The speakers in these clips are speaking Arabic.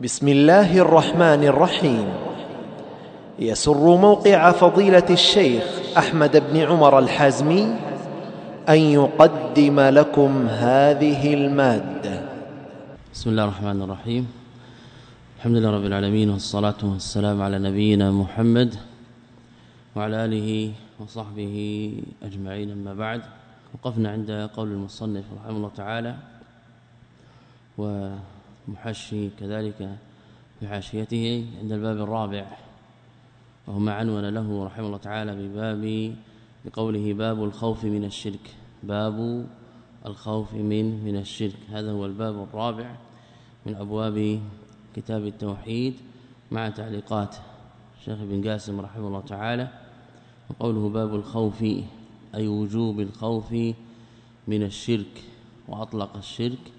بسم الله الرحمن الرحيم. يسر موقع فضيلة الشيخ أحمد بن عمر الحازمي أن يقدم لكم هذه المادة. بسم الله الرحمن الرحيم. الحمد لله رب العالمين والصلاة والسلام على نبينا محمد وعلى آله وصحبه أجمعين. أما بعد وقفنا عند قول المصنف رحمه الله تعالى ومحشي كذلك في حاشيته عند الباب الرابع وهو ما عنون له رحمه الله تعالى بباب بقوله باب الخوف من الشرك باب الخوف من من الشرك. هذا هو الباب الرابع من أبواب كتاب التوحيد مع تعليقات الشيخ بن قاسم رحمه الله تعالى وقوله باب الخوف أي وجوب الخوف من الشرك وأطلق الشرك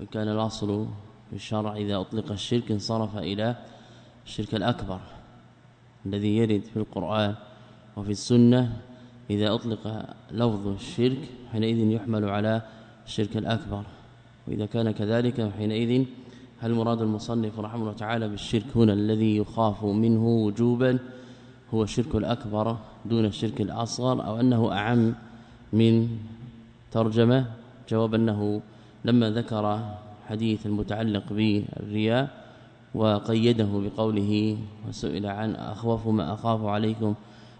وكان الأصل في الشرع إذا أطلق الشرك انصرف إلى الشرك الأكبر الذي يرد في القرآن وفي السنة. إذا أطلق لفظ الشرك حينئذ يحمل على الشرك الأكبر. وإذا كان كذلك حينئذ هل مراد المصنف رحمه الله تعالى بالشرك هنا الذي يخاف منه وجوبا هو الشرك الأكبر دون الشرك الأصغر أو أنه أعم من ترجمة؟ جواب أنه لما ذكر حديث المتعلق بالرياء وقيده بقوله وسئل عن أخوف ما أخاف عليكم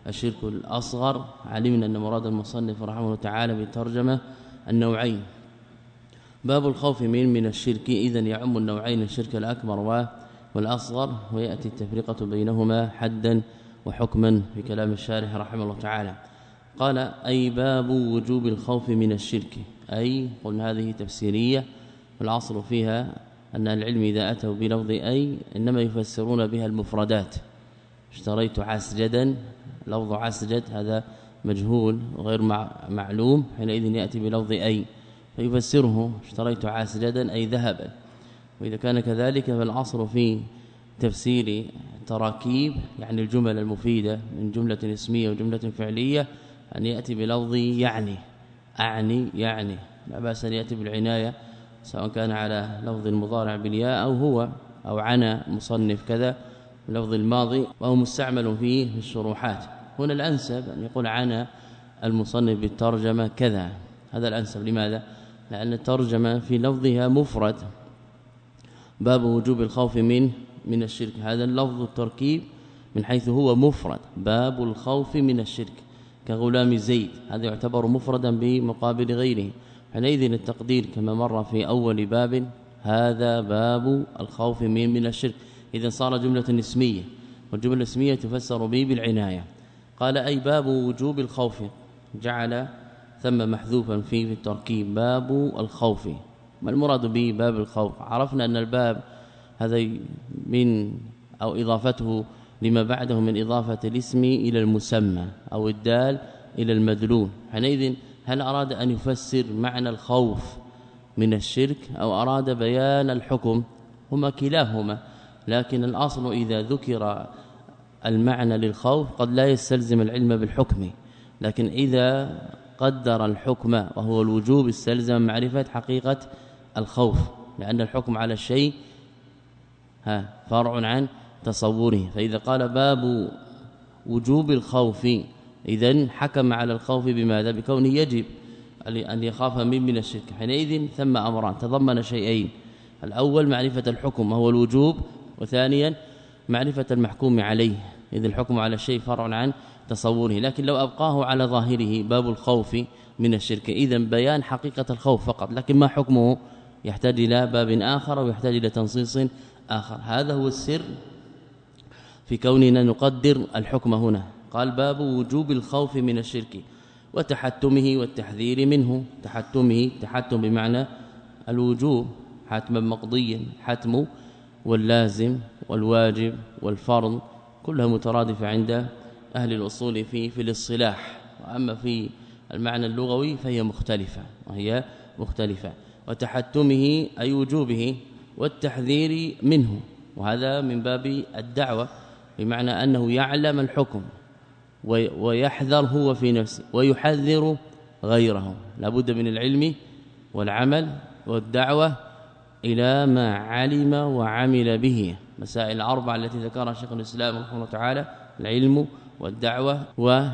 الشرك الأصغر. علمنا أن مراد المصنف رحمه الله تعالى بالترجمة النوعين. باب الخوف من من الشرك. اذا يعم النوعين الشرك الأكبر والأصغر ويأتي التفرقة بينهما حدا وحكما في كلام الشارح رحمه الله تعالى. قال أي باب وجوب الخوف من الشرك؟ أي قلنا هذه تفسيرية. والعصر فيها أن العلم إذا أتوا بلفظ أي إنما يفسرون بها المفردات. اشتريت عسجدا لفظ عسجد هذا مجهول وغير معلوم حينئذ يأتي بلفظ أي. فيفسره اشتريت عسجدا أي ذهبا. وإذا كان كذلك فالعصر في تفسير تراكيب يعني الجمل المفيدة من جملة اسمية وجملة فعلية أن يأتي بلفظ يعني أعني يعني. لا بأس أن يأتي بالعناية سواء كان على لفظ المضارع بالياء أو هو أو عنا مصنف كذا بلفظ الماضي وهو مستعمل فيه في الشروحات هنا الأنسب أن يقول عنا المصنف بالترجمة كذا. هذا الأنسب لماذا؟ لأن الترجمة في لفظها مفرد. باب وجوب الخوف من من الشرك. هذا اللفظ التركيب من حيث هو مفرد. باب الخوف من الشرك كغلام زيد. هذا يعتبر مفردا بمقابل غيره. حينئذ التقدير كما مر في أول باب هذا باب الخوف من من الشرك. إذا صار جملة اسمية والجملة الاسمية تفسر به بالعناية. قال أي باب وجوب الخوف. جعل ثم محذوفا فيه في التركيب باب الخوف. ما المراد به باب الخوف؟ عرفنا أن الباب هذا من أو إضافته لما بعده من إضافة الاسم إلى المسمى أو الدال إلى المدلول. حينئذ هل أراد أن يفسر معنى الخوف من الشرك أو أراد بيان الحكم؟ هما كلاهما لكن الأصل إذا ذكر المعنى للخوف قد لا يستلزم العلم بالحكم. لكن إذا قدر الحكم وهو الوجوب استلزم معرفة حقيقة الخوف لأن الحكم على الشيء ها فرع عن تصوره. فإذا قال باب وجوب الخوف اذا حكم على الخوف بماذا؟ بكونه يجب أن يخاف من من الشرك. حينئذ ثم أمران تضمن شيئين. الأول معرفة الحكم وهو الوجوب. وثانيا معرفة المحكوم عليه. اذا الحكم على الشيء فرع عن تصوره. لكن لو أبقاه على ظاهره باب الخوف من الشرك. اذا بيان حقيقة الخوف فقط. لكن ما حكمه؟ يحتاج إلى باب آخر ويحتاج إلى تنصيص آخر. هذا هو السر في كوننا نقدر الحكم هنا. قال باب وجوب الخوف من الشرك وتحتمه والتحذير منه. تحتمه تحتم بمعنى الوجوب حتما مقضيا حتم واللازم والواجب والفرض كلها مترادفة عند أهل الأصول في في الاصطلاح. وأما في المعنى اللغوي فهي مختلفة وهي مختلفة. وتحتمه أي وجوبه والتحذير منه. وهذا من باب الدعوة بمعنى أنه يعلم الحكم. ويحذر هو في نفسه ويحذر غيره. لابد من العلم والعمل والدعوة إلى ما علم وعمل به. مسائل الأربعة التي ذكرها شيخ الإسلام رحمه الله تعالى العلم والدعوة و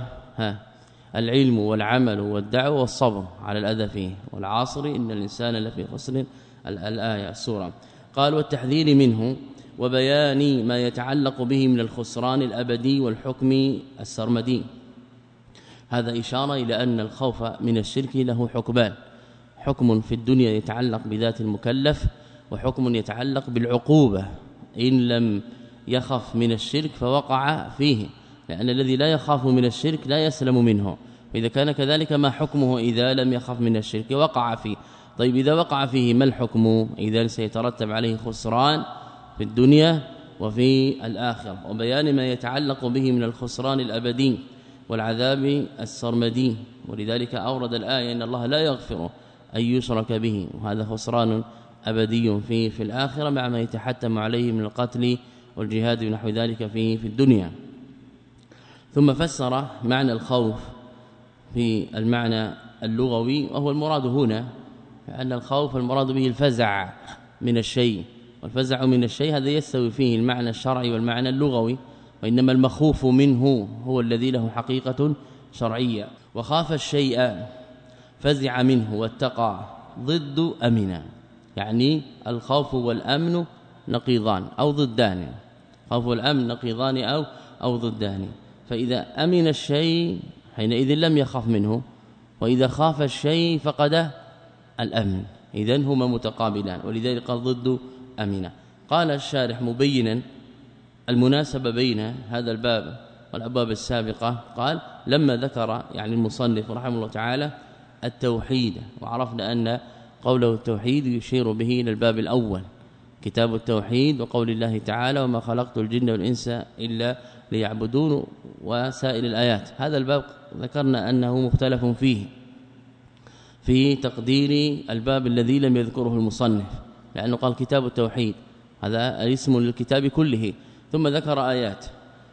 العلم والعمل والدعوة والصبر على الأذى فيه والعاصر إن الإنسان لفي خسر الآية السوره قال والتحذير منه وبيان ما يتعلق به من الخسران الأبدي والحكم السرمدي. هذا إشارة إلى أن الخوف من الشرك له حكمان. حكم في الدنيا يتعلق بذات المكلف وحكم يتعلق بالعقوبة. إن لم يخف من الشرك فوقع فيه لأن الذي لا يخاف من الشرك لا يسلم منه. فإذا كان كذلك ما حكمه إذا لم يخف من الشرك؟ وقع فيه. طيب إذا وقع فيه ما الحكم؟ إذا سيترتب عليه خسران في الدنيا وفي الآخرة وبيان ما يتعلق به من الخسران الأبدي والعذاب السرمدي. ولذلك أورد الآية إن الله لا يغفر أن يشرك به وهذا خسران أبدي في في الآخرة مع ما يتحتم عليه من القتل والجهاد ونحو ذلك في في الدنيا. ثم فسر معنى الخوف في المعنى اللغوي وهو المراد هنا أن الخوف المراد به الفزع من الشيء. والفزع من الشيء هذا يستوي فيه المعنى الشرعي والمعنى اللغوي وإنما المخوف منه هو الذي له حقيقة شرعية. وخاف الشيء فزع منه واتقى ضد أمنا يعني الخوف والأمن نقيضان أو ضدان. خوف والأمن نقيضان أو أو ضدان. فإذا أمن الشيء حينئذ لم يخاف منه وإذا خاف الشيء فقد الأمن. اذا هما متقابلان ولذلك ضد امنا قال الشارح مبينا المناسبة بين هذا الباب والأبواب السابقة قال لما ذكر يعني المصنف رحمه الله تعالى التوحيد وعرفنا أن قوله التوحيد يشير به إلى الباب الأول كتاب التوحيد وقول الله تعالى وما خلقت الجن والإنس إلا ليعبدون وسائر الآيات. هذا الباب ذكرنا أنه مختلف فيه في تقدير الباب الذي لم يذكره المصنف. لأنه قال كتاب التوحيد. هذا اسم للكتاب كله. ثم ذكر آيات.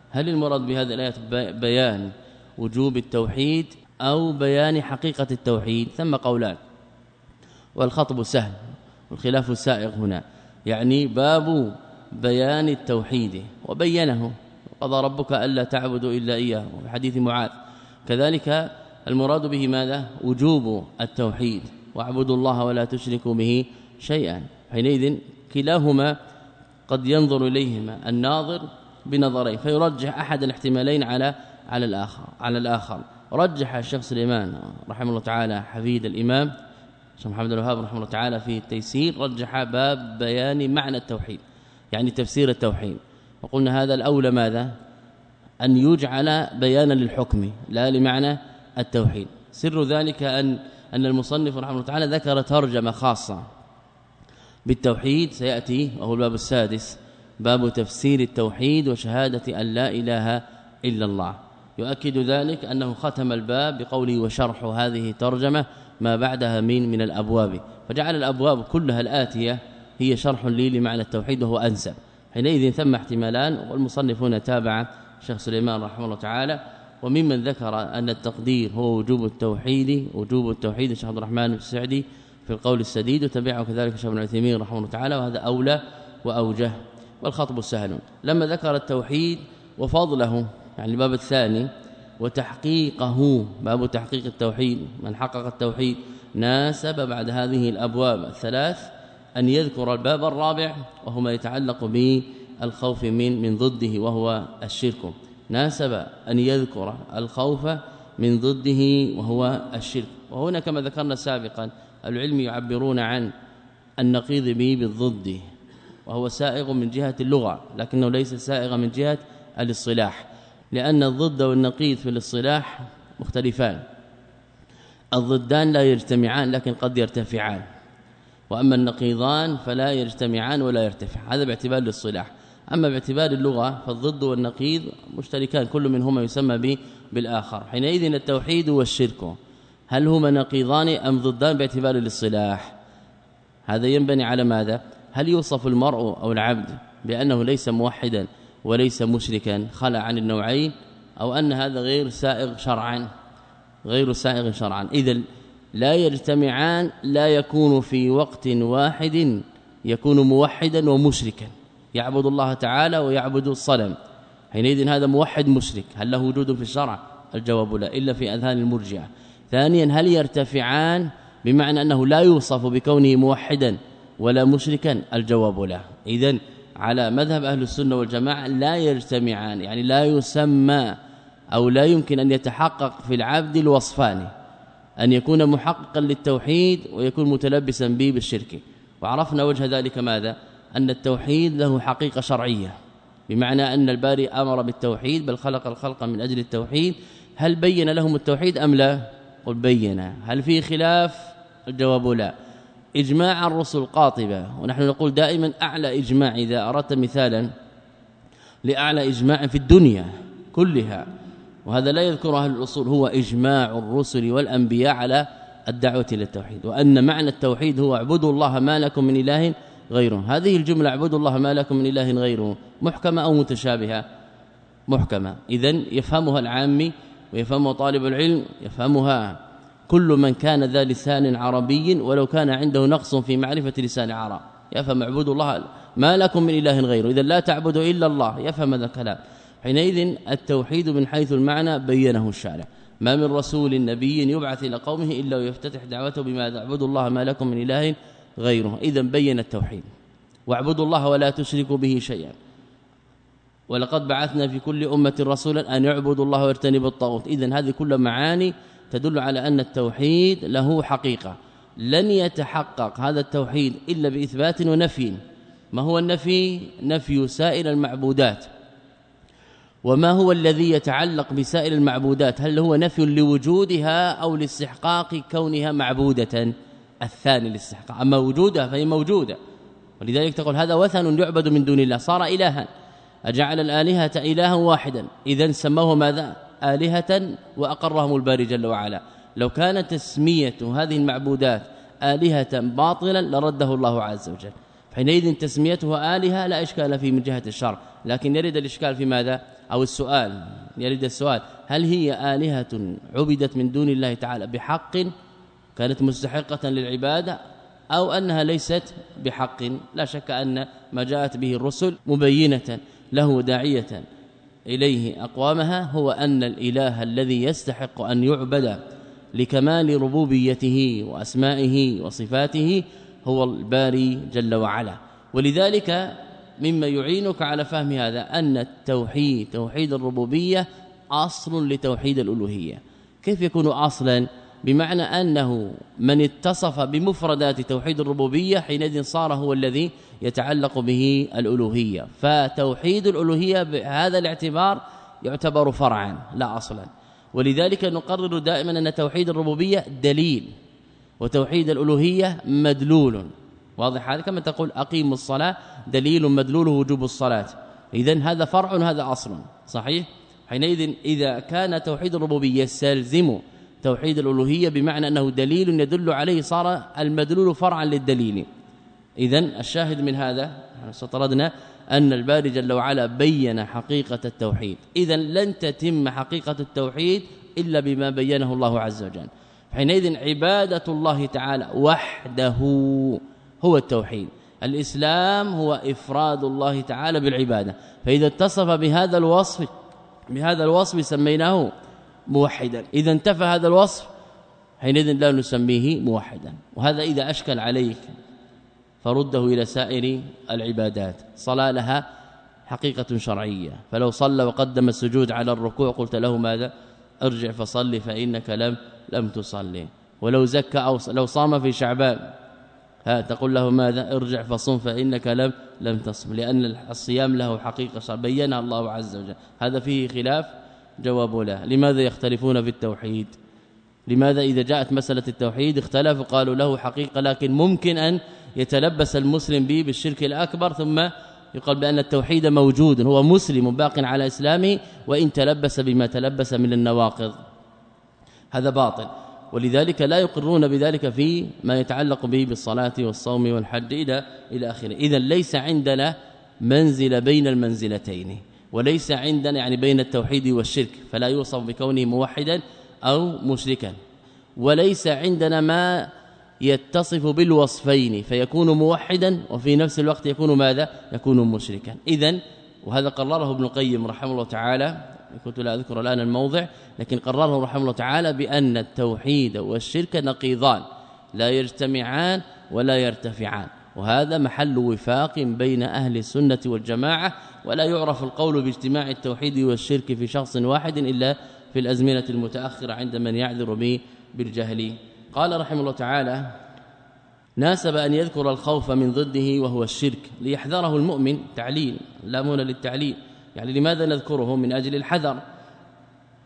هل المراد بهذه الآيات بيان وجوب التوحيد أو بيان حقيقة التوحيد؟ ثم قولان. والخطب سهل والخلاف سائغ هنا. يعني باب بيان التوحيد وبينه. قضى ربك ألا تعبدوا إلا إياه. في حديث معاذ. كذلك المراد به ماذا؟ وجوب التوحيد. واعبدوا الله ولا تشركوا به شيئا. حينئذ كلاهما قد ينظر إليهما الناظر بنظرين فيرجح أحد الاحتمالين على على الآخر على الآخر. رجح الشيخ سليمان رحمه الله تعالى حفيد الإمام شيخ محمد الوهاب رحمه الله تعالى في التيسير رجح باب بيان معنى التوحيد يعني تفسير التوحيد. وقلنا هذا الأولى ماذا؟ أن يجعل بيانا للحكم لا لمعنى التوحيد. سر ذلك أن أن المصنف رحمه الله تعالى ذكر ترجمة خاصة. بالتوحيد سيأتي وهو الباب السادس. باب تفسير التوحيد وشهادة أن لا إله إلا الله. يؤكد ذلك أنه ختم الباب بقوله وشرح هذه ترجمه ما بعدها من من الأبواب. فجعل الأبواب كلها الآتية هي شرح لي لمعنى التوحيد وهو أنسب. حينئذ ثم احتمالان والمصنفون تابع شيخ سليمان رحمه الله تعالى. وممن ذكر أن التقدير هو وجوب التوحيد وجوب التوحيد الشيخ عبد الرحمن السعدي في القول السديد وتبعه كذلك شيخ ابن عثيمين رحمه الله تعالى وهذا أولى وأوجه والخطب السهل. لما ذكر التوحيد وفضله يعني الباب الثاني وتحقيقه باب تحقيق التوحيد من حقق التوحيد ناسب بعد هذه الأبواب الثلاث أن يذكر الباب الرابع وهو ما يتعلق بالخوف من من ضده وهو الشرك. ناسب أن يذكر الخوف من ضده وهو الشرك. وهنا كما ذكرنا سابقا العلم يعبرون عن النقيض به بالضد وهو سائغ من جهة اللغة لكنه ليس سائغا من جهة الاصطلاح لأن الضد والنقيض في الاصطلاح مختلفان. الضدان لا يجتمعان لكن قد يرتفعان وأما النقيضان فلا يجتمعان ولا يرتفع هذا باعتبار الاصطلاح. أما باعتبار اللغة فالضد والنقيض مشتركان كل منهما يسمى بالآخر. حينئذ التوحيد والشرك. هل هما نقيضان أم ضدان باعتبار الاصطلاح؟ هذا ينبني على ماذا؟ هل يوصف المرء أو العبد بأنه ليس موحدا وليس مشركا خلع عن النوعين أو أن هذا غير سائغ شرعا؟ غير سائغ شرعا. إذا لا يجتمعان لا يكون في وقت واحد يكون موحدا ومشركا. يعبد الله تعالى ويعبد الصنم. حينئذ هذا موحد مشرك. هل له وجود في الشرع؟ الجواب لا إلا في أذهان المرجئة. ثانيا هل يرتفعان؟ بمعنى أنه لا يوصف بكونه موحدا ولا مشركا؟ الجواب لا. اذا على مذهب أهل السنة والجماعة لا يجتمعان يعني لا يسمى أو لا يمكن أن يتحقق في العبد الوصفان أن يكون محققا للتوحيد ويكون متلبسا به بالشرك. وعرفنا وجه ذلك ماذا؟ أن التوحيد له حقيقة شرعية بمعنى أن الباري أمر بالتوحيد بل خلق الخلق من أجل التوحيد. هل بين لهم التوحيد أم لا؟ قل بين هل في خلاف؟ الجواب لا. إجماع الرسل قاطبة. ونحن نقول دائما أعلى إجماع إذا أردت مثالا لأعلى إجماع في الدنيا كلها. وهذا لا يذكر أهل الأصول. هو إجماع الرسل والأنبياء على الدعوة إلى التوحيد. وأن معنى التوحيد هو اعبدوا الله ما لكم من إله غيره. هذه الجملة اعبدوا الله ما لكم من إله غيره. محكمة أو متشابهة؟ محكمة. اذا يفهمها العامي ويفهمها طالب العلم يفهمها كل من كان ذا لسان عربي ولو كان عنده نقص في معرفة لسان عرب. يفهم اعبدوا الله ما لكم من إله غيره. اذا لا تعبدوا إلا الله. يفهم هذا الكلام. حينئذ التوحيد من حيث المعنى بينه الشارع. ما من رسول نبي يبعث إلى قومه إلا ويفتتح دعوته بما اعبدوا الله ما لكم من إله غيره. اذا بين التوحيد. واعبدوا الله ولا تشركوا به شيئا. ولقد بعثنا في كل أمة رسولا أن يعبدوا الله ويجتنبوا الطاغوت. اذا هذه كل معاني تدل على أن التوحيد له حقيقة. لن يتحقق هذا التوحيد إلا بإثبات ونفي. ما هو النفي؟ نفي سائر المعبودات. وما هو الذي يتعلق بسائر المعبودات؟ هل هو نفي لوجودها أو لاستحقاق كونها معبودة؟ الثاني الاستحقاق أما وجودها فهي موجودة. ولذلك تقول هذا وثن يعبد من دون الله. صار إلها. أجعل الآلهة إلها واحدا. اذا سموه ماذا؟ آلهة وأقرهم الباري جل وعلا. لو كانت تسمية هذه المعبودات آلهة باطلا لرده الله عز وجل. حينئذ تسميته آلهة لا إشكال فيه من جهة الشرع لكن يرد الإشكال في ماذا؟ أو السؤال يرد السؤال هل هي آلهة عبدت من دون الله تعالى بحق؟ كانت مستحقة للعبادة أو أنها ليست بحق؟ لا شك أن ما جاءت به الرسل مبينة. له داعية إليه أقوامها هو أن الإله الذي يستحق أن يعبد لكمال ربوبيته وأسمائه وصفاته هو الباري جل وعلا. ولذلك مما يعينك على فهم هذا أن التوحيد توحيد الربوبية أصل لتوحيد الألوهية. كيف يكون أصلا؟ بمعنى أنه من اتصف بمفردات توحيد الربوبية حينئذ صار هو الذي يتعلق به الألوهية. فتوحيد الألوهية بهذا الاعتبار يعتبر فرعا لا أصلا. ولذلك نقرر دائما أن توحيد الربوبية دليل وتوحيد الألوهية مدلول. واضح هذا؟ كما تقول أقيموا الصلاة دليل مدلول وجوب الصلاة. اذا هذا فرع وهذا أصل صحيح؟ حينئذ إذا كان توحيد الربوبية يستلزم توحيد الألوهية بمعنى أنه دليل يدل عليه صار المدلول فرعا للدليل. اذا الشاهد من هذا استطردنا أن الباري جل وعلا بين حقيقة التوحيد. اذا لن تتم حقيقة التوحيد إلا بما بينه الله عز وجل. حينئذ عبادة الله تعالى وحده هو التوحيد. الإسلام هو إفراد الله تعالى بالعبادة. فإذا اتصف بهذا الوصف بهذا الوصف سميناه موحدا. إذا انتفى هذا الوصف حينئذ لا نسميه موحدا. وهذا إذا أشكل عليك فرده إلى سائر العبادات. صلاة لها حقيقة شرعية. فلو صلى وقدم السجود على الركوع قلت له ماذا؟ ارجع فصلي فإنك لم لم تصلي. ولو زكى أو لو صام في شعبان ها تقول له ماذا؟ ارجع فصم فإنك لم لم تصم. لأن الصيام له حقيقة بينها الله عز وجل. هذا فيه خلاف جواب له لماذا يختلفون في التوحيد؟ لماذا إذا جاءت مسألة التوحيد اختلفوا قالوا له حقيقة لكن ممكن أن يتلبس المسلم به بالشرك الأكبر ثم يقال بأن التوحيد موجود هو مسلم باق على إسلامه وإن تلبس بما تلبس من النواقض. هذا باطل. ولذلك لا يقرون بذلك في ما يتعلق به بالصلاة والصوم والحج إلى إلى آخره. اذا ليس عندنا منزل بين المنزلتين. وليس عندنا يعني بين التوحيد والشرك فلا يوصف بكونه موحدا أو مشركا. وليس عندنا ما يتصف بالوصفين فيكون موحدا وفي نفس الوقت يكون ماذا؟ يكون مشركا. اذا وهذا قرره ابن القيم رحمه الله تعالى كنت لا أذكر الآن الموضع لكن قرره رحمه الله تعالى بأن التوحيد والشرك نقيضان لا يجتمعان ولا يرتفعان. وهذا محل وفاق بين أهل السنة والجماعة ولا يعرف القول باجتماع التوحيد والشرك في شخص واحد إلا في الأزمنة المتأخرة عند من يعذر به بالجهل. قال رحمه الله تعالى ناسب أن يذكر الخوف من ضده وهو الشرك ليحذره المؤمن. تعليل لامون للتعليل. يعني لماذا نذكره من أجل الحذر؟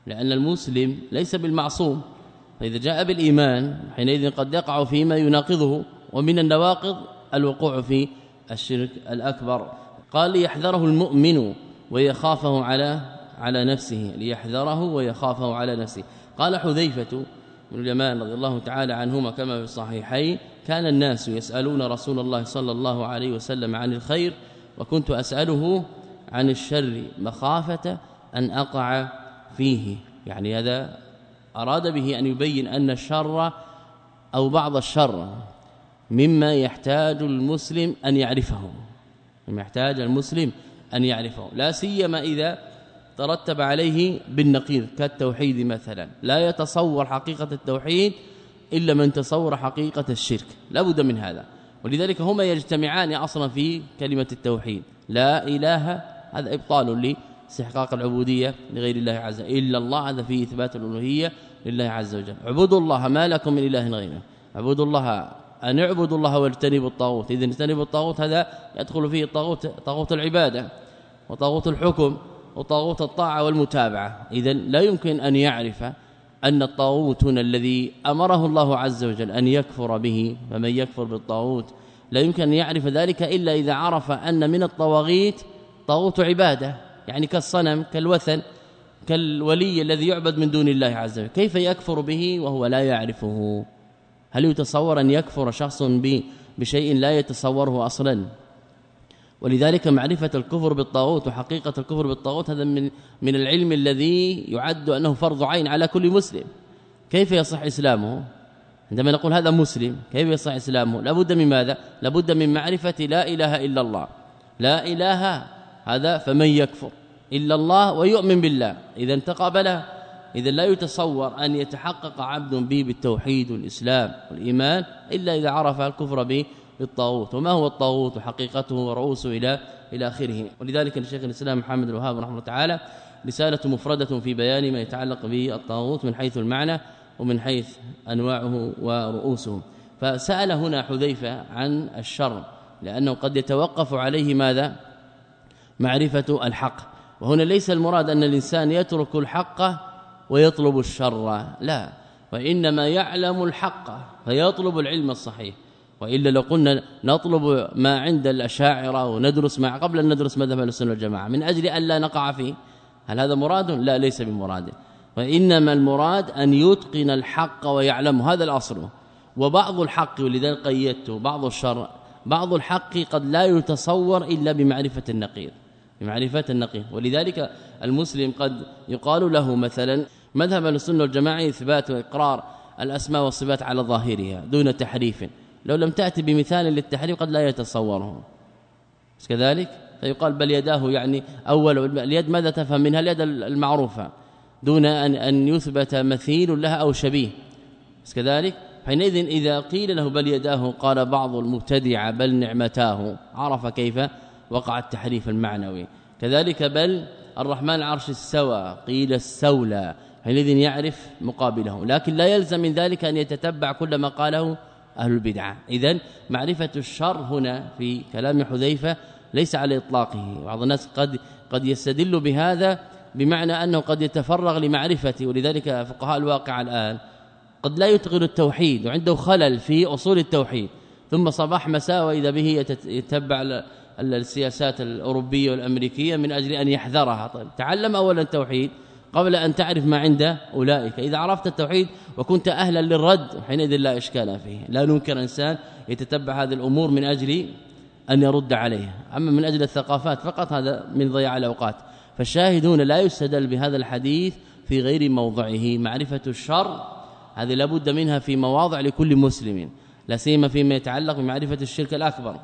لأن المسلم ليس بالمعصوم. فإذا جاء بالإيمان حينئذ قد يقع فيما يناقضه ومن النواقض الوقوع في الشرك الأكبر. قال ليحذره المؤمن ويخافه على على نفسه ليحذره ويخافه على نفسه. قال حذيفة بن اليمان رضي الله تعالى عنهما كما في الصحيحين كان الناس يسألون رسول الله صلى الله عليه وسلم عن الخير وكنت أسأله عن الشر مخافة أن أقع فيه. يعني هذا أراد به أن يبين أن الشر أو بعض الشر مما يحتاج المسلم أن يعرفه. يحتاج المسلم أن يعرفه. لا سيما إذا ترتب عليه بالنقيض كالتوحيد مثلا. لا يتصور حقيقة التوحيد إلا من تصور حقيقة الشرك. لا بد من هذا. ولذلك هما يجتمعان أصلا في كلمة التوحيد. لا إله هذا إبطال لإستحقاق العبودية لغير الله عز وجل. إلا الله هذا فيه إثبات الألوهية لله عز وجل. اعبدوا الله ما لكم من إله غيره. اعبدوا الله أن اعبدوا الله واجتنبوا الطاغوت. إذا اجتنبوا الطاغوت هذا يدخل فيه الطاغوت طاغوت العبادة وطاغوت الحكم وطاغوت الطاعة والمتابعة. إذا لا يمكن أن يعرف أن الطاغوت هنا الذي أمره الله عز وجل أن يكفر به فمن يكفر بالطاغوت لا يمكن أن يعرف ذلك إلا إذا عرف أن من الطواغيت طاغوت عبادة. يعني كالصنم كالوثن كالولي الذي يعبد من دون الله عز وجل. كيف يكفر به وهو لا يعرفه؟ هل يتصور أن يكفر شخص بشيء لا يتصوره أصلا؟ ولذلك معرفة الكفر بالطاغوت وحقيقة الكفر بالطاغوت هذا من من العلم الذي يعد أنه فرض عين على كل مسلم. كيف يصح إسلامه؟ عندما نقول هذا مسلم كيف يصح إسلامه؟ لابد من ماذا؟ لابد من معرفة لا إله إلا الله. لا إله هذا فمن يكفر إلا الله ويؤمن بالله. إذا تقابله إذا لا يتصور أن يتحقق عبد به بالتوحيد والإسلام والإيمان إلا إذا عرف الكفر بالطاغوت وما هو الطاغوت وحقيقته ورؤوسه إلى إلى آخره. ولذلك الشيخ الإسلام محمد الوهاب رحمه الله تعالى رسالة مفردة في بيان ما يتعلق بالطاغوت من حيث المعنى ومن حيث أنواعه ورؤوسه. فسأل هنا حذيفة عن الشر لأنه قد يتوقف عليه ماذا؟ معرفة الحق. وهنا ليس المراد أن الإنسان يترك الحق ويطلب الشر. لا وإنما يعلم الحق فيطلب العلم الصحيح. وإلا لو قلنا نطلب ما عند الأشاعرة وندرس مع قبل أن ندرس مذهب السنة والجماعة من أجل أن لا نقع فيه هل هذا مراد؟ لا ليس بمراد. وإنما المراد أن يتقن الحق ويعلم هذا الأصل. وبعض الحق ولذلك قيدته بعض الشر بعض الحق قد لا يتصور إلا بمعرفة النقيض بمعرفة النقيض. ولذلك المسلم قد يقال له مثلا مذهب السنة والجماعة إثبات وإقرار الأسماء والصفات على ظاهرها دون تحريف. لو لم تأتي بمثال للتحريف قد لا يتصوره. كذلك؟ فيقال بل يداه يعني أول اليد ماذا تفهم منها؟ اليد المعروفة. دون ان أن يثبت مثيل لها أو شبيه. كذلك؟ حينئذ إذا قيل له بل يداه قال بعض المبتدع بل نعمتاه. عرف كيف؟ وقع التحريف المعنوي. كذلك بل الرحمن العرش استوى قيل استولى حينئذ يعرف مقابله لكن لا يلزم من ذلك أن يتتبع كل ما قاله أهل البدعة إذا معرفة الشر هنا في كلام حذيفة ليس على إطلاقه. بعض الناس قد قد يستدل بهذا بمعنى أنه قد يتفرغ لمعرفته ولذلك فقهاء الواقع الآن قد لا يتقن التوحيد وعنده خلل في أصول التوحيد. ثم صباح مساء وإذا به يتبع السياسات الأوروبية والأمريكية من أجل أن يحذرها. طيب تعلم اولا التوحيد قبل أن تعرف ما عند أولئك. إذا عرفت التوحيد وكنت أهلا للرد حينئذ لا إشكال فيه. لا ننكر إنسان يتتبع هذه الأمور من أجل أن يرد عليها. أما من أجل الثقافات فقط هذا من ضياع الأوقات. فالشاهدون لا يستدل بهذا الحديث في غير موضعه. معرفة الشر هذه لابد منها في مواضع لكل مسلم. لا سيما فيما يتعلق بمعرفة الشرك الأكبر.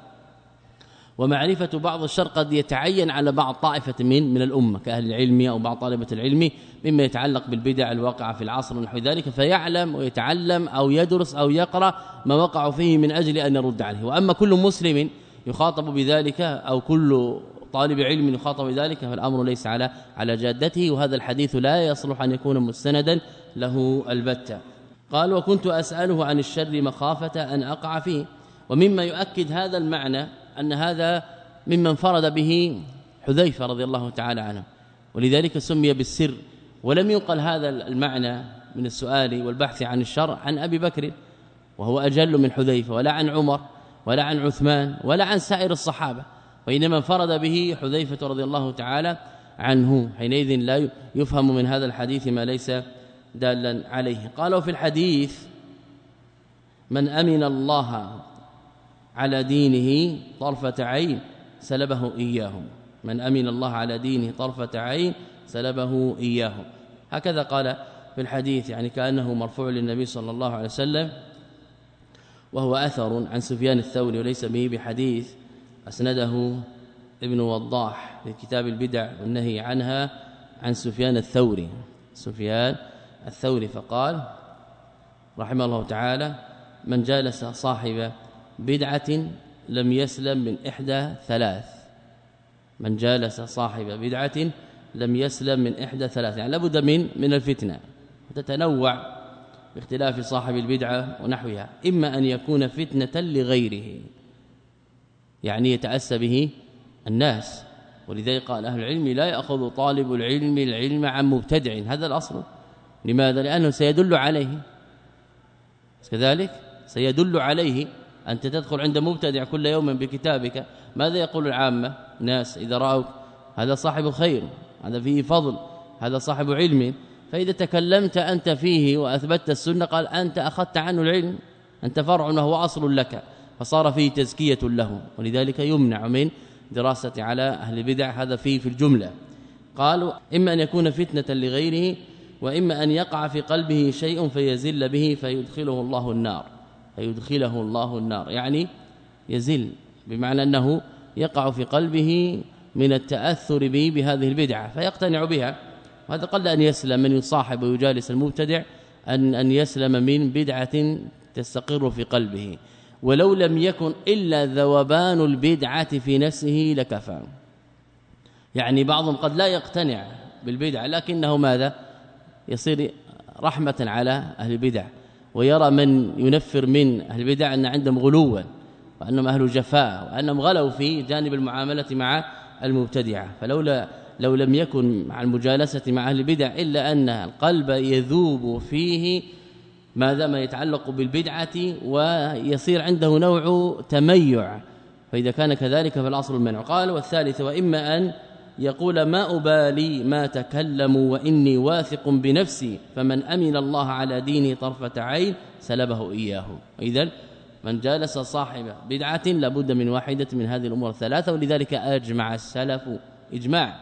ومعرفة بعض الشر قد يتعين على بعض طائفة من من الأمة كأهل العلم أو بعض طالبة العلم مما يتعلق بالبدع الواقعة في العصر ونحو ذلك فيعلم ويتعلم أو يدرس أو يقرأ ما وقع فيه من أجل أن يرد عليه. وأما كل مسلم يخاطب بذلك أو كل طالب علم يخاطب بذلك فالأمر ليس على على جادته وهذا الحديث لا يصلح أن يكون مستندا له البتة. قال وكنت أسأله عن الشر مخافة أن أقع فيه ومما يؤكد هذا المعنى أن هذا ممن فرد به حذيفة رضي الله تعالى عنه ولذلك سمي بالسر. ولم ينقل هذا المعنى من السؤال والبحث عن الشر عن أبي بكر وهو أجل من حذيفة ولا عن عمر ولا عن عثمان ولا عن سائر الصحابة وإنما انفرد به حذيفة رضي الله تعالى عنه. حينئذ لا يفهم من هذا الحديث ما ليس دالا عليه. قالوا في الحديث من أمن الله على دينه طرفة عين سلبه إياهم. من أمن الله على دينه طرفة عين سلبه إياهم. هكذا قال في الحديث يعني كأنه مرفوع للنبي صلى الله عليه وسلم وهو أثر عن سفيان الثوري وليس به بحديث أسنده ابن وضاح في كتاب البدع والنهي عنها عن سفيان الثوري. سفيان الثوري فقال رحمه الله تعالى من جالس صاحب بدعة لم يسلم من إحدى ثلاث. من جالس صاحب بدعة لم يسلم من إحدى ثلاث. يعني لابد من من الفتنة. وتتنوع باختلاف صاحب البدعة ونحوها. إما أن يكون فتنة لغيره يعني يتأسى به الناس. ولذلك قال أهل العلم لا يأخذ طالب العلم العلم عن مبتدع. هذا الأصل. لماذا؟ لأنه سيدل عليه. كذلك سيدل عليه أنت تدخل عند مبتدع كل يوم بكتابك. ماذا يقول العامة؟ ناس إذا رأوك هذا صاحب خير هذا فيه فضل هذا صاحب علم. فإذا تكلمت أنت فيه وأثبتت السنة قال أنت أخذت عنه العلم أنت فرع وهو أصل لك. فصار فيه تزكية له ولذلك يمنع من دراسة على أهل البدع هذا فيه في الجملة. قالوا إما أن يكون فتنة لغيره وإما أن يقع في قلبه شيء فيزل به فيدخله الله النار. فيدخله الله النار. يعني يزل بمعنى أنه يقع في قلبه من التأثر به بهذه البدعة فيقتنع بها. وهذا قل أن يسلم من يصاحب ويجالس المبتدع أن أن يسلم من بدعة تستقر في قلبه. ولو لم يكن إلا ذوبان البدعة في نفسه لكفى. يعني بعضهم قد لا يقتنع بالبدعة لكنه ماذا؟ يصير رحمة على أهل البدع. ويرى من ينفر من أهل البدع أن عندهم غلوا وأنهم أهل جفاء وأنهم غلوا في جانب المعاملة مع المبتدعة. فلولا لو لم يكن مع المجالسة مع أهل البدع إلا أن القلب يذوب فيه ما دام يتعلق بالبدعة ويصير عنده نوع تميع. فإذا كان كذلك فالأصل المنع. قال والثالث وإما أن يقول ما أبالي ما تكلموا وإني واثق بنفسي فمن أمن الله على ديني طرفة عين سلبه إياه. إذا من جالس صاحب بدعة لابد من واحدة من هذه الأمور الثلاثة ولذلك أجمع السلف إجماع.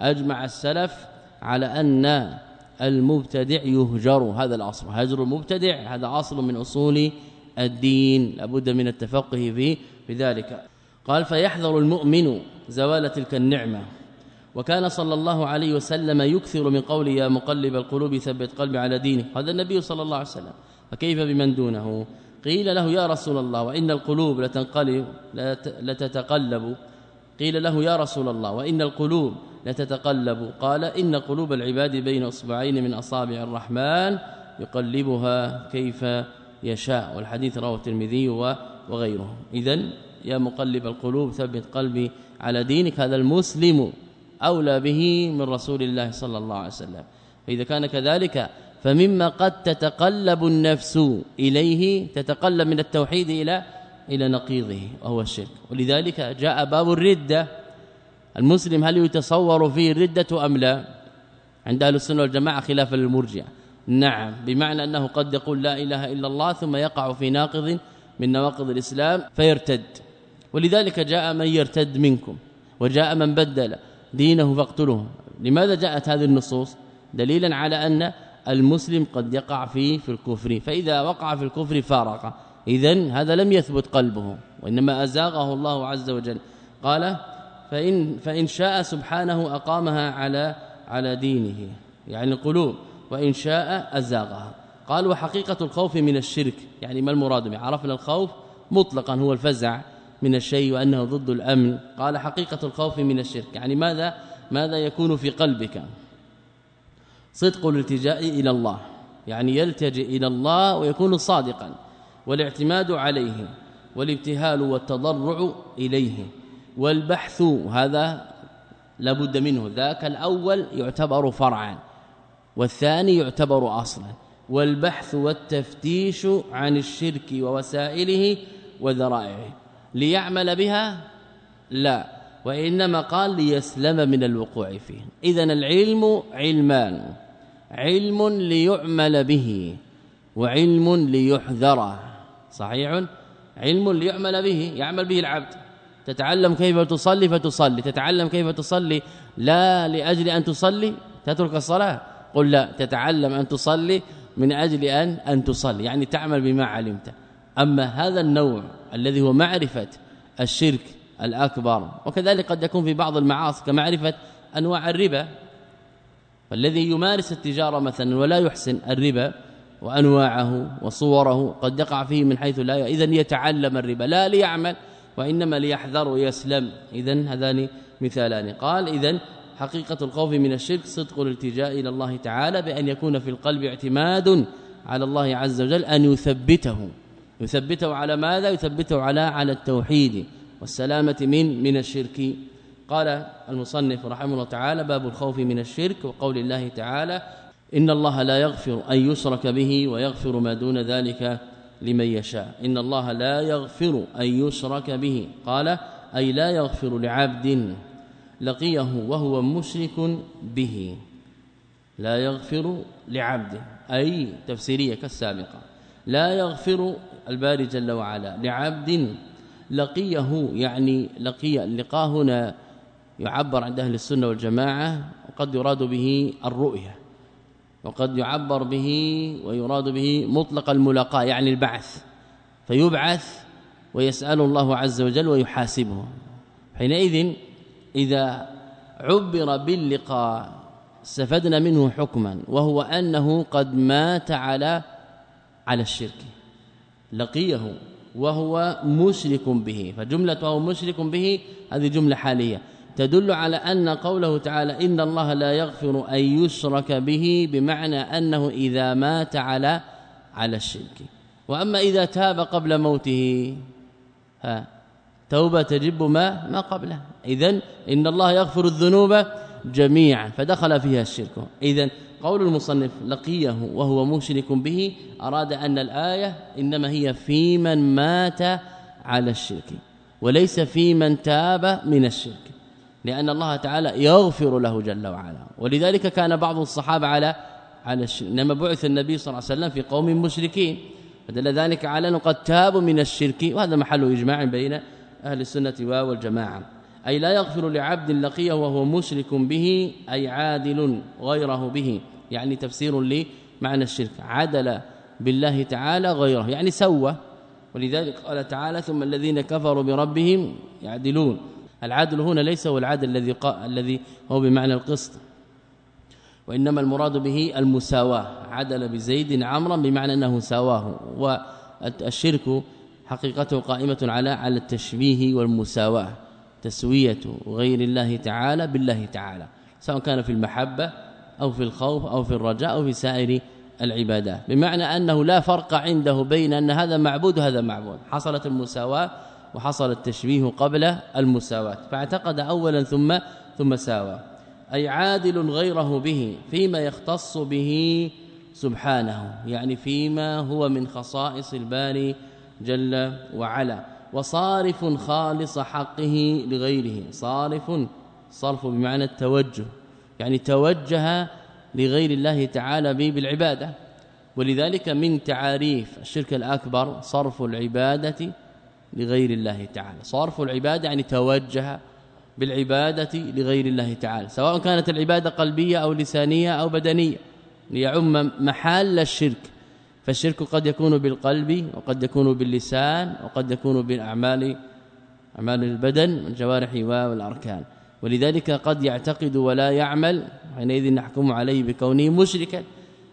أجمع السلف على أن المبتدع يهجر هذا الأصل. هجر المبتدع هذا أصل من أصول الدين لابد من التفقه فيه. بذلك قال فيحذر المؤمن زوال تلك النعمة. وكان صلى الله عليه وسلم يكثر من قول يا مقلب القلوب ثبت قلبي على دينه هذا النبي صلى الله عليه وسلم. فكيف بمن دونه؟ قيل له يا رسول الله وإن القلوب لتنقلب لتتقلب. قيل له يا رسول الله وإن القلوب لتتقلب. قال إن قلوب العباد بين أصبعين من أصابع الرحمن يقلبها كيف يشاء. والحديث رواه الترمذي وغيره. اذا يا مقلب القلوب ثبت قلبي على دينك. هذا المسلم أولى به من رسول الله صلى الله عليه وسلم. فإذا كان كذلك فمما قد تتقلب النفس إليه تتقلب من التوحيد إلى إلى نقيضه وهو الشرك. ولذلك جاء باب الردة. المسلم هل يتصور فيه الردة أم لا؟ عند أهل السنة والجماعة خلافا للمرجئه نعم بمعنى أنه قد يقول لا إله إلا الله ثم يقع في ناقض من نواقض الإسلام فيرتد. ولذلك جاء من يرتد منكم وجاء من بدل. دينه فاقتلوه. لماذا جاءت هذه النصوص؟ دليلا على أن المسلم قد يقع فيه في الكفر. فإذا وقع في الكفر فارق. اذا هذا لم يثبت قلبه وإنما أزاغه الله عز وجل. قال فإن فإن شاء سبحانه أقامها على على دينه. يعني القلوب. وإن شاء أزاغها. قال وحقيقة الخوف من الشرك. يعني ما المراد به؟ عرفنا الخوف مطلقا هو الفزع. من الشيء وأنه ضد الأمن. قال حقيقة الخوف من الشرك. يعني ماذا ماذا يكون في قلبك؟ صدق الالتجاء إلى الله. يعني يلتجئ إلى الله ويكون صادقا. والاعتماد عليه والابتهال والتضرع إليه والبحث هذا لابد منه. ذاك الأول يعتبر فرعا والثاني يعتبر أصلا. والبحث والتفتيش عن الشرك ووسائله وذرائعه. ليعمل بها؟ لا. وإنما قال ليسلم من الوقوع فيه. اذا العلم علمان. علم ليعمل به وعلم ليحذر صحيح؟ علم ليعمل به يعمل به العبد. تتعلم كيف تصلي فتصلي. تتعلم كيف تصلي لا لأجل أن تصلي؟ تترك الصلاة. قل لا تتعلم أن تصلي من أجل أن أن تصلي. يعني تعمل بما علمت. أما هذا النوع الذي هو معرفة الشرك الأكبر وكذلك قد يكون في بعض المعاصي كمعرفة أنواع الربا فالذي يمارس التجارة مثلا ولا يحسن الربا وأنواعه وصوره قد يقع فيه من حيث لا اذا يتعلم الربا لا ليعمل وإنما ليحذر ويسلم. اذا هذان مثالان. قال اذا حقيقة الخوف من الشرك صدق الالتجاء إلى الله تعالى بأن يكون في القلب اعتماد على الله عز وجل أن يثبته. يثبته على ماذا؟ يثبته على على التوحيد والسلامة من من الشرك. قال المصنف رحمه الله تعالى باب الخوف من الشرك وقول الله تعالى إن الله لا يغفر أن يشرك به ويغفر ما دون ذلك لمن يشاء. إن الله لا يغفر أن يشرك به. قال أي لا يغفر لعبد لقيه وهو مشرك به. لا يغفر لعبد. أي تفسيرية كالسابقة. لا يغفر الباري جل وعلا لعبد لقيه يعني لقي اللقاء هنا يعبر عند أهل السنة والجماعة وقد يراد به الرؤية وقد يعبر به ويراد به مطلق الملاقاة يعني البعث فيبعث ويسأل الله عز وجل ويحاسبه. حينئذ إذا عبر باللقاء استفدنا منه حكما وهو أنه قد مات على على الشرك لقيه وهو مشرك به. فجملة وهو مشرك به هذه جملة حالية. تدل على أن قوله تعالى إن الله لا يغفر أن يشرك به بمعنى أنه إذا مات على على الشرك. وأما إذا تاب قبل موته ها توبة تجب ما ما قبله. اذا إن الله يغفر الذنوب جميعا فدخل فيها الشرك. اذا قول المصنف لقيه وهو مشرك به أراد أن الآية إنما هي في من مات على الشرك وليس في من تاب من الشرك لأن الله تعالى يغفر له جل وعلا ولذلك كان بعض الصحابة على على الشرك انما بعث النبي صلى الله عليه وسلم في قوم مشركين فدل ذلك على أنه قد تابوا من الشرك وهذا محل إجماع بين أهل السنة والجماعة أي لا يغفر لعبد لقيه وهو مشرك به أي عادل غيره به. يعني تفسير لمعنى الشرك. عدل بالله تعالى غيره. يعني سوى. ولذلك قال تعالى ثم الذين كفروا بربهم يعدلون. العدل هنا ليس هو العدل الذي الذي هو بمعنى القسط. وإنما المراد به المساواة. عدل بزيد عمرا بمعنى أنه ساواه والشرك حقيقته قائمة على على التشبيه والمساواة. تسوية غير الله تعالى بالله تعالى سواء كان في المحبة أو في الخوف أو في الرجاء أو في سائر العبادات. بمعنى أنه لا فرق عنده بين أن هذا معبود وهذا معبود. حصلت المساواة وحصل التشبيه قبل المساواة. فاعتقد اولا ثم ثم ساوى. أي عادل غيره به فيما يختص به سبحانه يعني فيما هو من خصائص الباري جل وعلا. وصارف خالص حقه لغيره. صارف صرف بمعنى التوجه. يعني توجه لغير الله تعالى به بالعبادة. ولذلك من تعاريف الشرك الأكبر صرف العبادة لغير الله تعالى. صرف العبادة يعني توجه بالعبادة لغير الله تعالى. سواء كانت العبادة قلبية أو لسانية أو بدنية. ليعم محل الشرك. فالشرك قد يكون بالقلب وقد يكون باللسان وقد يكون بالأعمال أعمال البدن والجوارح والاركان ولذلك قد يعتقد ولا يعمل حينئذ نحكم عليه بكونه مشركا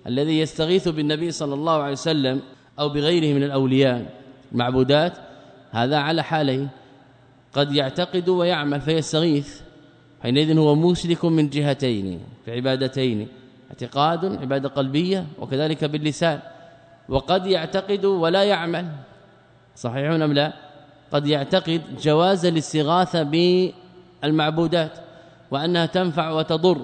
الذي يستغيث بالنبي صلى الله عليه وسلم أو بغيره من الأولياء معبودات هذا على حالين. قد يعتقد ويعمل فيستغيث حينئذ هو مشرك من جهتين في عبادتين اعتقاد عبادة قلبية وكذلك باللسان. وقد يعتقد ولا يعمل. صحيح أم لا؟ قد يعتقد جواز الاستغاثة بالمعبودات وأنها تنفع وتضر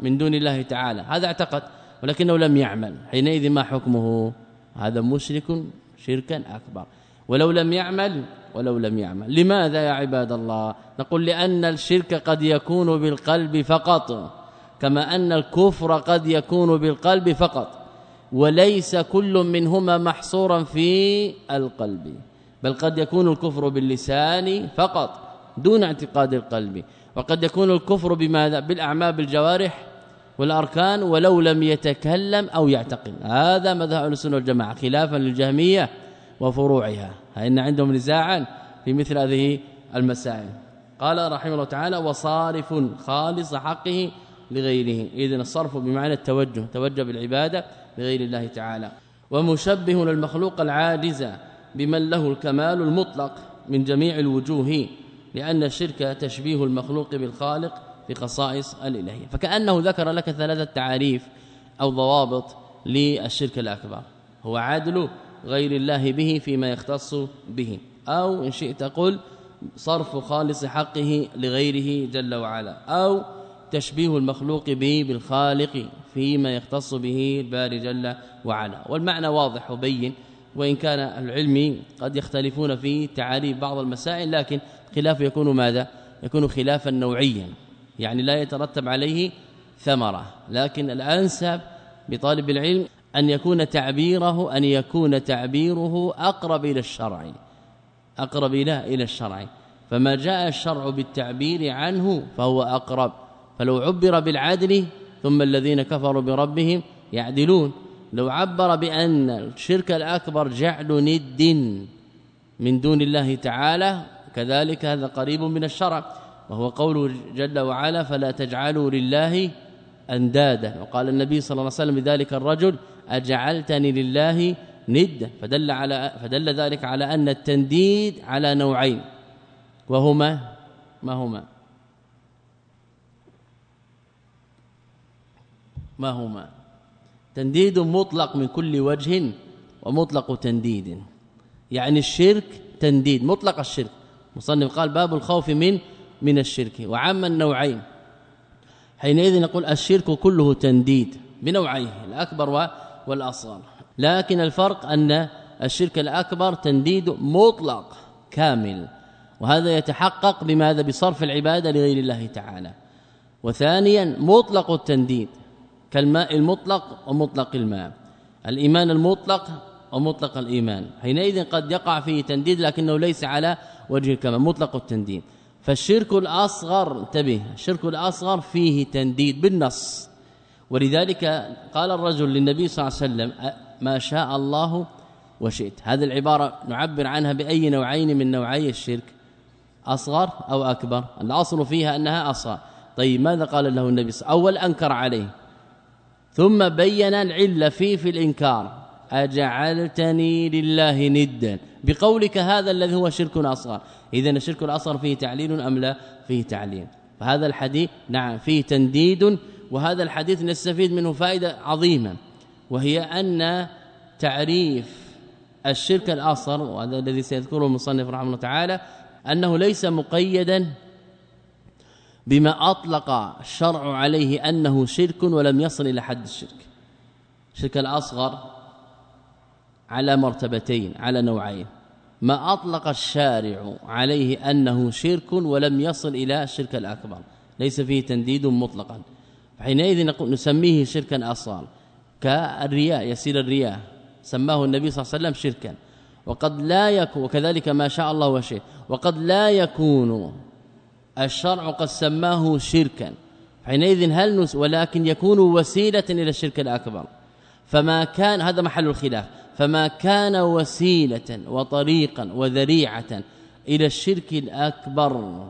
من دون الله تعالى. هذا اعتقد ولكنه لم يعمل. حينئذ ما حكمه؟ هذا مشرك شركا أكبر. ولو لم يعمل ولو لم يعمل. لماذا يا عباد الله؟ نقول لأن الشرك قد يكون بالقلب فقط كما أن الكفر قد يكون بالقلب فقط. وليس كل منهما محصورا في القلب بل قد يكون الكفر باللسان فقط دون اعتقاد القلب وقد يكون الكفر بماذا؟ بالأعمال بالجوارح والأركان ولو لم يتكلم أو يعتقد. هذا مذهب السنة والجماعة خلافا للجهمية وفروعها. ان عندهم نزاعا في مثل هذه المسائل. قال رحمه الله تعالى وصارف خالص حقه لغيره. اذا الصرف بمعنى التوجه توجه بالعبادة لغير الله تعالى. ومشبه للمخلوق العاجز بمن له الكمال المطلق من جميع الوجوه لأن الشرك تشبيه المخلوق بالخالق في خصائص الإلهية. فكأنه ذكر لك ثلاثة تعاريف أو ضوابط للشرك الأكبر. هو عدل غير الله به فيما يختص به. أو إن شئت قل صرف خالص حقه لغيره جل وعلا. أو تشبيه المخلوق به بالخالق فيما يختص به الباري جل وعلا. والمعنى واضح وبين وإن كان العلم قد يختلفون في تعاريف بعض المسائل لكن خلاف يكون ماذا؟ يكون خلافا نوعيا. يعني لا يترتب عليه ثمرة. لكن الأنسب بطالب العلم أن يكون تعبيره أن يكون تعبيره أقرب إلى الشرع. أقرب إلى إلى الشرع. فما جاء الشرع بالتعبير عنه فهو أقرب. فلو عبر بالعدل ثم الذين كفروا بربهم يعدلون. لو عبر بأن الشرك الأكبر جعل ند من دون الله تعالى كذلك هذا قريب من الشرع وهو قوله جل وعلا فلا تجعلوا لله أندادا وقال النبي صلى الله عليه وسلم لذلك الرجل أجعلتني لله ند فدل على فدل ذلك على أن التنديد على نوعين وهما ما هما؟ ما هما تنديد مطلق من كل وجه ومطلق تنديد. يعني الشرك تنديد مطلق الشرك. مصنف قال باب الخوف من من الشرك. وعم النوعين حينئذ نقول الشرك كله تنديد بنوعيه الأكبر والأصغر. لكن الفرق أن الشرك الأكبر تنديد مطلق كامل. وهذا يتحقق بماذا؟ بصرف العبادة لغير الله تعالى. وثانيا مطلق التنديد. كالماء المطلق ومطلق الماء. الإيمان المطلق ومطلق الإيمان. حينئذ قد يقع فيه تنديد لكنه ليس على وجه الكمال مطلق التنديد. فالشرك الأصغر انتبه الشرك الأصغر فيه تنديد بالنص. ولذلك قال الرجل للنبي صلى الله عليه وسلم ما شاء الله وشئت. هذه العبارة نعبر عنها بأي نوعين من نوعي الشرك أصغر أو أكبر. الأصل فيها أنها أصغر. طيب ماذا قال له النبي صلى الله عليه وسلم؟ أول أنكر عليه. ثم بين العلة فيه في الإنكار. أجعلتني لله ندا. بقولك هذا الذي هو شرك أصغر. إذن الشرك الأصغر فيه تعليل أم لا؟ فيه تعليل. فهذا الحديث نعم فيه تنديد وهذا الحديث نستفيد منه فائدة عظيمة وهي أن تعريف الشرك الأصغر وهذا الذي سيذكره المصنف رحمه الله تعالى أنه ليس مقيدا بما أطلق الشرع عليه أنه شرك ولم يصل إلى حد الشرك. الشرك الأصغر على مرتبتين على نوعين. ما أطلق الشارع عليه أنه شرك ولم يصل إلى الشرك الأكبر. ليس فيه تنديد مطلقا. حينئذ نسميه شركا أصغر. كالرياء يسير الرياء. سماه النبي صلى الله عليه وسلم شركا. وقد لا يكون وكذلك ما شاء الله وشيء وقد لا يكون الشرع قد سماه شركا. حينئذ هل نس ولكن يكون وسيلة إلى الشرك الأكبر. فما كان هذا محل الخلاف. فما كان وسيلة وطريقا وذريعة إلى الشرك الأكبر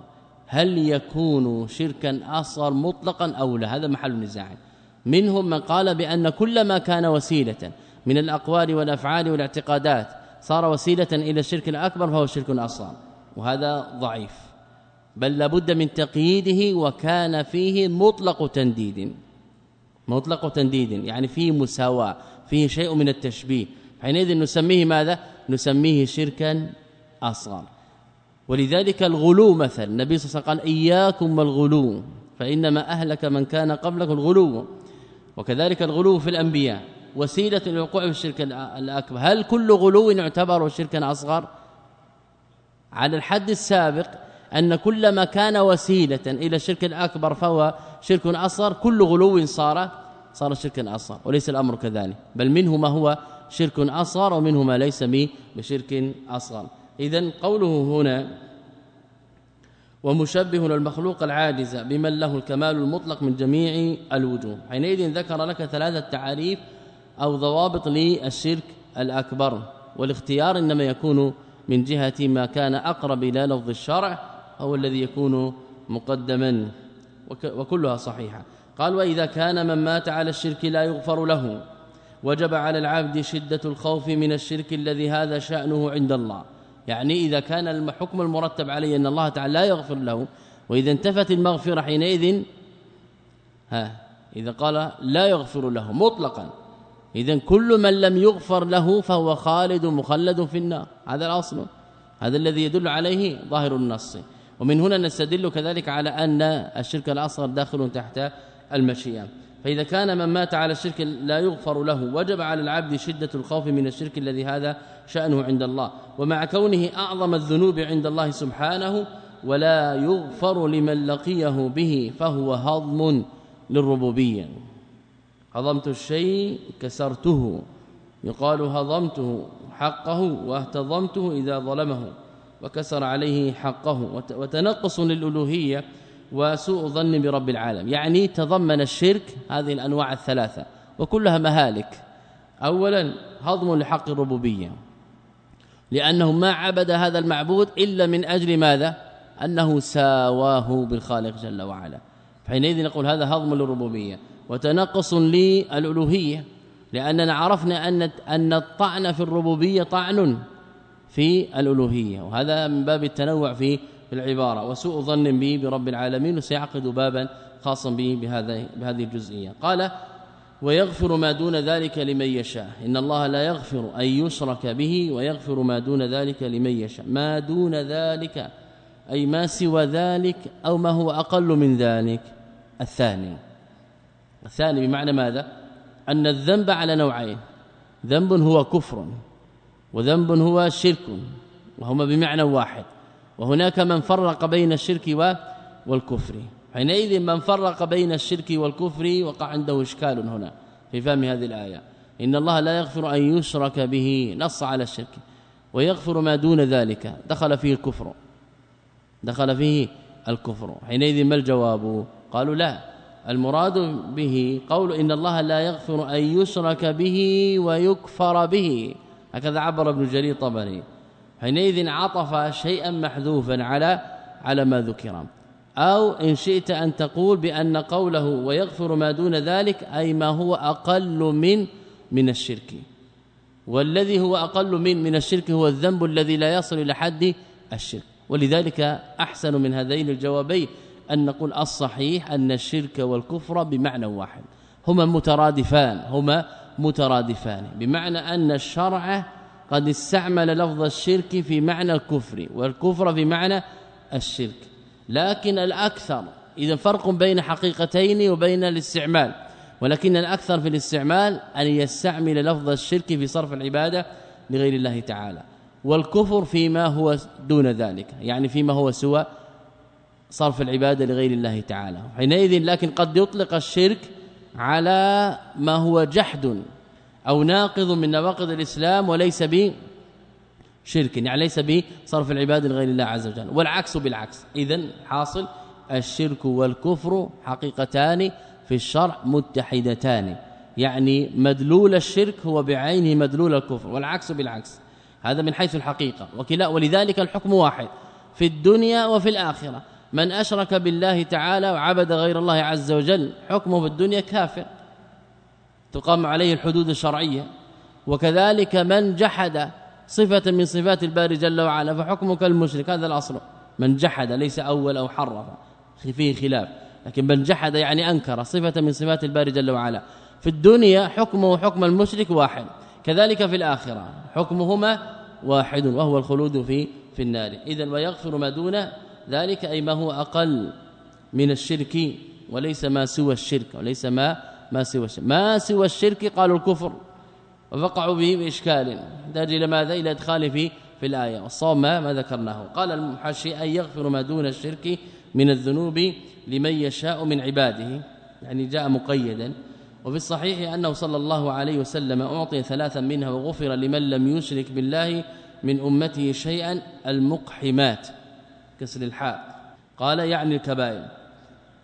هل يكون شركا أصغر مطلقا أو لا؟ هذا محل النزاع منهم من قال بأن كل ما كان وسيلة من الأقوال والأفعال والاعتقادات صار وسيلة إلى الشرك الأكبر فهو شرك أصغر. وهذا ضعيف. بل لابد من تقييده وكان فيه مطلق تنديد. مطلق تنديد يعني فيه مساواة فيه شيء من التشبيه. حينئذ نسميه ماذا؟ نسميه شركا أصغر. ولذلك الغلو مثلا النبي صلى الله عليه وسلم قال إياكم والغلو فإنما أهلك من كان قبلكم الغلو. وكذلك الغلو في الأنبياء وسيلة للوقوع في الشرك الأكبر. هل كل غلو يعتبر شركا أصغر؟ على الحد السابق أن كل ما كان وسيلة إلى الشرك الأكبر فهو شرك أصغر كل غلو صار صار شركا أصغر وليس الأمر كذلك بل منه ما هو شرك أصغر ومنه ما ليس بشرك أصغر. اذا قوله هنا ومشبه المخلوق العاجز بمن له الكمال المطلق من جميع الوجوه. حينئذ ذكر لك ثلاثة تعاريف أو ضوابط للشرك الأكبر والاختيار إنما يكون من جهة ما كان أقرب إلى لفظ الشرع هو الذي يكون مقدما وكلها صحيحة. قال وإذا كان من مات على الشرك لا يغفر له. وجب على العبد شدة الخوف من الشرك الذي هذا شأنه عند الله. يعني إذا كان الحكم المرتب عليه أن الله تعالى لا يغفر له وإذا انتفت المغفرة حينئذ ها إذا قال لا يغفر له مطلقا. إذا كل من لم يغفر له فهو خالد مخلد في النار. هذا الأصل. هذا الذي يدل عليه ظاهر النص. ومن هنا نستدل كذلك على أن الشرك الأصغر داخل تحت المشيئة. فإذا كان من مات على الشرك لا يغفر له وجب على العبد شدة الخوف من الشرك الذي هذا شأنه عند الله. ومع كونه أعظم الذنوب عند الله سبحانه ولا يغفر لمن لقيه به فهو هضم للربوبية. هضمت الشيء كسرته. يقال هضمته حقه واهتضمته إذا ظلمه. وكسر عليه حقه وتنقص للألوهية وسوء ظن برب العالم. يعني تضمن الشرك هذه الأنواع الثلاثة وكلها مهالك. اولا هضم لحق الربوبية لأنه ما عبد هذا المعبود إلا من أجل ماذا؟ أنه ساواه بالخالق جل وعلا. حينئذ نقول هذا هضم للربوبية. وتنقص للألوهية لأننا عرفنا أن أن الطعن في الربوبية طعن. في الألوهية وهذا من باب التنوع في العبارة. وسوء ظن به برب العالمين وسيعقد بابا خاصا به بهذا بهذه الجزئية. قال ويغفر ما دون ذلك لمن يشاء. إن الله لا يغفر أن يشرك به ويغفر ما دون ذلك لمن يشاء. ما دون ذلك أي ما سوى ذلك أو ما هو أقل من ذلك. الثاني. الثاني بمعنى ماذا؟ أن الذنب على نوعين. ذنب هو كفر. وذنب هو شرك وهما بمعنى واحد. وهناك من فرق بين الشرك والكفر. حينئذ من فرق بين الشرك والكفر وقع عنده إشكال هنا في فهم هذه الآية. إن الله لا يغفر أن يشرك به نص على الشرك ويغفر ما دون ذلك. دخل فيه الكفر. دخل فيه الكفر. حينئذ ما الجواب؟ قالوا لا. المراد به قول إن الله لا يغفر أن يشرك به ويكفر به. هكذا عبر ابن جرير طبري. حينئذ عطف شيئا محذوفا على على ما ذكر. أو إن شئت أن تقول بأن قوله ويغفر ما دون ذلك أي ما هو أقل من من الشرك. والذي هو أقل من من الشرك هو الذنب الذي لا يصل إلى حد الشرك. ولذلك أحسن من هذين الجوابين أن نقول الصحيح أن الشرك والكفر بمعنى واحد. هما مترادفان هما مترادفان. بمعنى أن الشرع قد استعمل لفظ الشرك في معنى الكفر والكفر في معنى الشرك. لكن الأكثر إذا فرق بين حقيقتين وبين الاستعمال. ولكن الأكثر في الاستعمال أن يستعمل لفظ الشرك في صرف العبادة لغير الله تعالى. والكفر فيما هو دون ذلك يعني فيما هو سوى صرف العبادة لغير الله تعالى. حينئذ لكن قد يطلق الشرك على ما هو جحد أو ناقض من نواقض الإسلام وليس به شرك يعني ليس به صرف العباد لغير الله عز وجل والعكس بالعكس. اذا حاصل الشرك والكفر حقيقتان في الشرع متحدتان يعني مدلول الشرك هو بعينه مدلول الكفر والعكس بالعكس. هذا من حيث الحقيقة. وكلا ولذلك الحكم واحد في الدنيا وفي الآخرة. من أشرك بالله تعالى وعبد غير الله عز وجل حكمه في الدنيا كافر. تقام عليه الحدود الشرعية. وكذلك من جحد صفة من صفات الباري جل وعلا فحكمه كالمشرك هذا الأصل. من جحد ليس أول أو حرف فيه خلاف. لكن من جحد يعني أنكر صفة من صفات الباري جل وعلا. في الدنيا حكمه حكم المشرك واحد. كذلك في الآخرة حكمهما واحد وهو الخلود في في النار. اذا ويغفر ما دون ذلك أي ما هو أقل من الشرك وليس ما سوى الشرك وليس ما ما سوى الشرك. ما سوى الشرك قالوا الكفر وفقعوا به بإشكال. يحتاج إلى ماذا؟ إلى إدخال في في الآية. والصواب ما, ما ذكرناه. قال المحشي أن يغفر ما دون الشرك من الذنوب لمن يشاء من عباده. يعني جاء مقيدا. وفي الصحيح أنه صلى الله عليه وسلم أعطي ثلاثا منها وغفر لمن لم يشرك بالله من أمته شيئا المقحمات. كسر الحاء قال يعني الكبائر.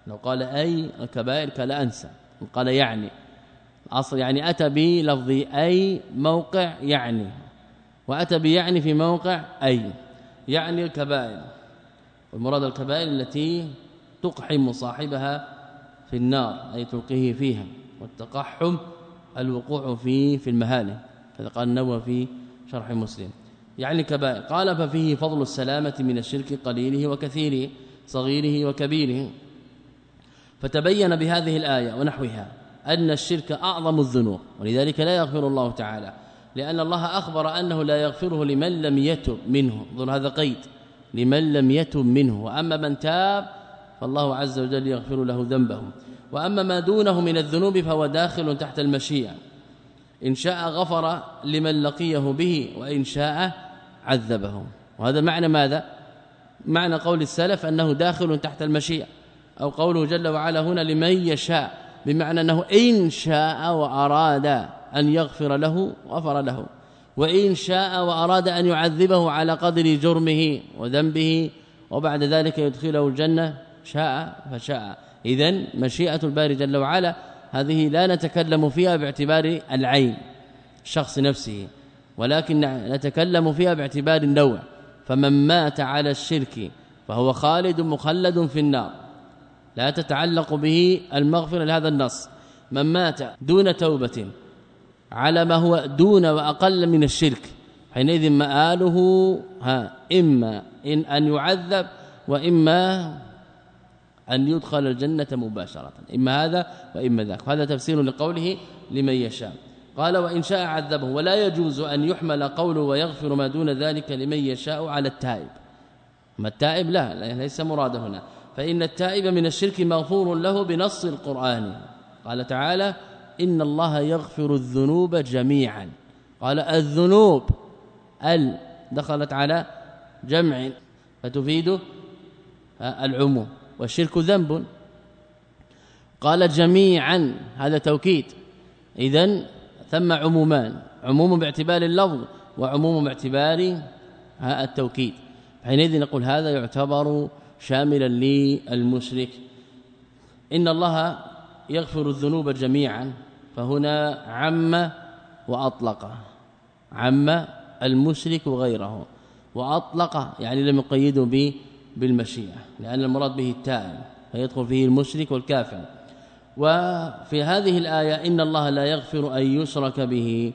لو قال أي الكبائر كلا أنسى. قال يعني. اصل يعني أتى بلفظ أي موقع يعني. وأتى بيعني في موقع أي. يعني الكبائر. والمراد الكبائر التي تقحم صاحبها في النار أي تلقيه فيها. والتقحم الوقوع في في المهالك كذا قال النووي في شرح مسلم. يعني كبائر. قال ففيه فضل السلامة من الشرك قليله وكثيره صغيره وكبيره. فتبين بهذه الآية ونحوها أن الشرك أعظم الذنوب ولذلك لا يغفر الله تعالى لأن الله أخبر أنه لا يغفره لمن لم يتب منه. ظل هذا قيد. لمن لم يتب منه. وأما من تاب فالله عز وجل يغفر له ذنبه وأما ما دونه من الذنوب فهو داخل تحت المشيئة. إن شاء غفر لمن لقيه به وإن شاء عذبه وهذا معنى ماذا؟ معنى قول السلف أنه داخل تحت المشيئة أو قوله جل وعلا هنا لمن يشاء بمعنى أنه إن شاء وأراد أن يغفر له غفر له وإن شاء وأراد أن يعذبه على قدر جرمه وذنبه وبعد ذلك يدخله الجنة شاء فشاء. إذا مشيئة الباري جل وعلا هذه لا نتكلم فيها باعتبار العين الشخص نفسه. ولكن نتكلم فيها باعتبار النوع. فمن مات على الشرك فهو خالد مخلد في النار. لا تتعلق به المغفرة لهذا النص. من مات دون توبة على ما هو دون وأقل من الشرك حينئذ مآله ها إما إن أن يعذب وإما أن يدخل الجنة مباشرة. إما هذا وإما ذاك. هذا تفسير لقوله لمن يشاء. قال وإن شاء عذبه. ولا يجوز أن يحمل قوله ويغفر ما دون ذلك لمن يشاء على التائب. ما التائب؟ لا ليس مراد هنا. فإن التائب من الشرك مغفور له بنص القرآن. قال تعالى إن الله يغفر الذنوب جميعا. قال الذنوب ال دخلت على جمع فتفيد العموم. والشرك ذنب. قال جميعا هذا توكيد. اذا ثم عمومان عموم باعتبار اللفظ وعموم باعتبار التوكيد. حينئذ نقول هذا يعتبر شاملا للمشرك. إن الله يغفر الذنوب جميعا فهنا عم وأطلق عم المشرك وغيره وأطلق يعني لم يقيده بالمشيئة لأن المراد به التائب فيدخل فيه المشرك والكافر. وفي هذه الآية إن الله لا يغفر أن يشرك به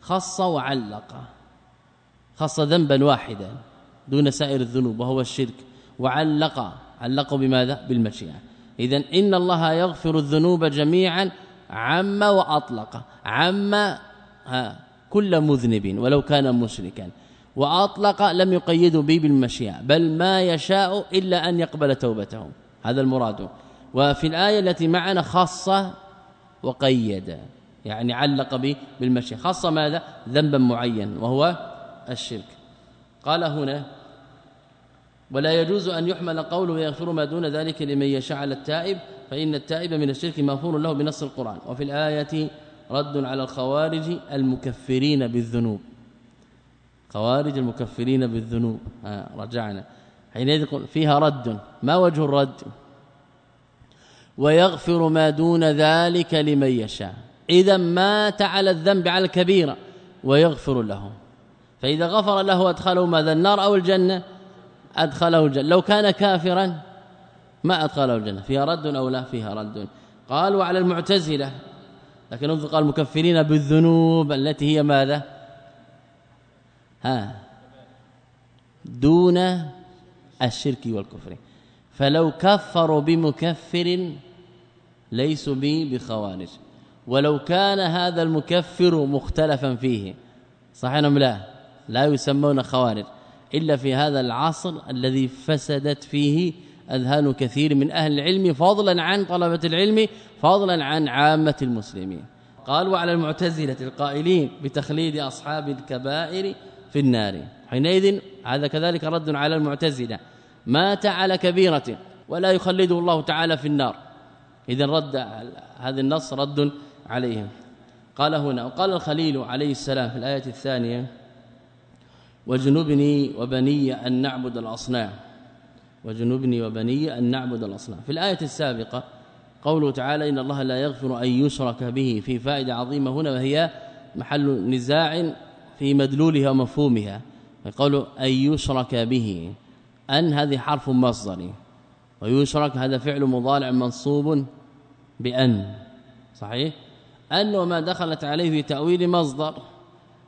خص وعلق خص ذنبا واحدا دون سائر الذنوب وهو الشرك. وعلق علق بماذا؟ بالمشيئة. اذا إن الله يغفر الذنوب جميعا عم وأطلق. عم ها كل مذنب ولو كان مشركا. وأطلق لم يقيده به بالمشيئة بل ما يشاء إلا أن يقبل توبتهم. هذا المراد. وفي الآية التي معنا خاصة وقيد يعني علق به بالمشيئه خاصة ماذا؟ ذنبا معين وهو الشرك. قال هنا ولا يجوز أن يحمل قوله يغفر ما دون ذلك لمن يشاء على التائب فإن التائب من الشرك مغفور له بنص القرآن. وفي الآية رد على الخوارج المكفرين بالذنوب. خوارج المكفرين بالذنوب. آه رجعنا. حينئذ فيها رد. ما وجه الرد؟ ويغفر ما دون ذلك لمن يشاء. إذا مات على الذنب على الكبيره ويغفر له. فإذا غفر له أدخله ماذا؟ النار أو الجنة؟ أدخله الجنة. لو كان كافرا ما أدخله الجنة. فيها رد أو لا؟ فيها رد. قال وعلى المعتزلة. لكن انظر قال المكفرين بالذنوب التي هي ماذا؟ ها؟ دون الشرك والكفر. فلو كفروا بمكفر ليسوا به بخوارج. ولو كان هذا المكفر مختلفا فيه. صحيح أم لا؟ لا يسمون خوارج. إلا في هذا العصر الذي فسدت فيه أذهان كثير من أهل العلم فضلا عن طلبة العلم فضلا عن عامة المسلمين. قال وعلى المعتزلة القائلين بتخليد أصحاب الكبائر في النار. حينئذ هذا كذلك رد على المعتزلة. مات على كبيرة ولا يخلده الله تعالى في النار. إذا رد هذا النص رد عليهم. قال هنا وقال الخليل عليه السلام في الآية الثانية وجنبني وبني أن نعبد الأصنام. وجنبني وبني أن نعبد الأصنام. في الآية السابقة قوله تعالى إن الله لا يغفر أن يشرك به في فائدة عظيمة. هنا وهي محل نزاع في مدلولها ومفهومها. يقول أن يشرك به. أن هذه حرف مصدري ويشرك هذا فعل مضارع منصوب بأن. صحيح؟ أن وما دخلت عليه في تأويل مصدر.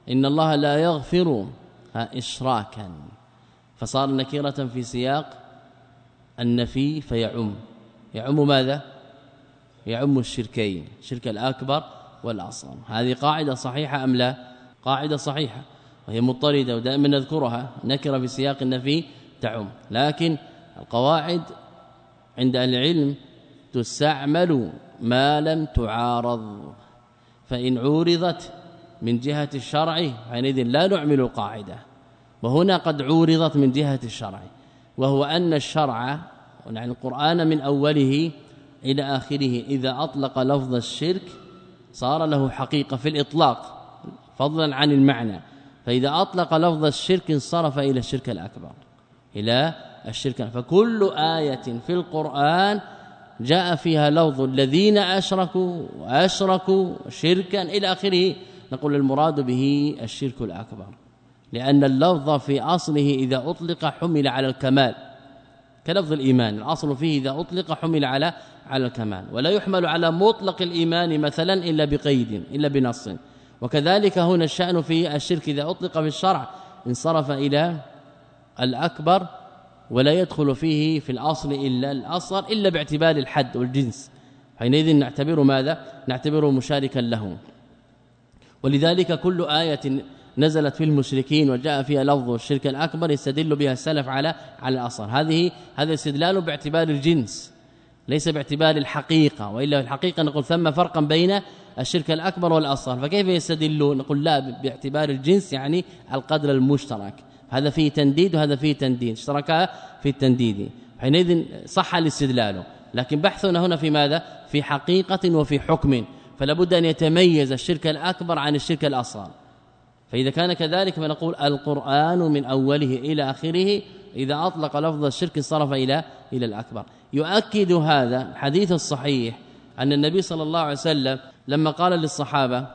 إن الله لا يغفر إشراكا. فصار نكره في سياق النفي فيعم. يعم ماذا؟ يعم الشركين الشرك الأكبر والأصغر. هذه قاعدة صحيحة أم لا؟ قاعدة صحيحة. وهي مضطردة ودائما نذكرها. نكرة في سياق النفي تعم. لكن القواعد عند العلم تستعمل ما لم تعارض فإن عورضت من جهة الشرع حينئذ لا نعمل القاعدة وهنا قد عورضت من جهة الشرع وهو أن الشرع يعني القرآن من أوله إلى آخره إذا أطلق لفظ الشرك صار له حقيقة في الإطلاق فضلا عن المعنى فإذا أطلق لفظ الشرك انصرف إلى الشرك الأكبر إلى الشرك. فكل آية في القرآن جاء فيها لفظ الذين أشركوا وأشركوا شركا إلى آخره. نقول المراد به الشرك الأكبر لأن اللفظ في أصله إذا أطلق حمل على الكمال كلفظ الإيمان. الأصل فيه إذا أطلق حمل على على الكمال. ولا يحمل على مطلق الإيمان مثلا إلا بقيد إلا بنص. وكذلك هنا الشأن في الشرك إذا أطلق في الشرع انصرف إلى الأكبر ولا يدخل فيه في الأصل إلا الأصغر إلا باعتبار الحد والجنس. حينئذ نعتبره ماذا؟ نعتبره مشاركا له. ولذلك كل آية نزلت في المشركين وجاء فيها لفظ الشرك الأكبر يستدل بها السلف على على الأصل. هذه هذا استدلال باعتبار الجنس ليس باعتبار الحقيقة. وإلا في الحقيقة نقول ثم فرقا بين الشرك الأكبر والاصغر فكيف يستدلون؟ نقول لا باعتبار الجنس يعني القدر المشترك. هذا فيه تنديد وهذا فيه تنديد اشتركا في التنديد. حينئذ صح الاستدلال. لكن بحثنا هنا في ماذا؟ في حقيقة وفي حكم. فلا بد أن يتميز الشرك الأكبر عن الشرك الأصغر. فإذا كان كذلك فنقول القرآن من أوله إلى آخره إذا أطلق لفظ الشرك صرف إلى إلى الأكبر. يؤكد هذا الحديث الصحيح أن النبي صلى الله عليه وسلم لما قال للصحابة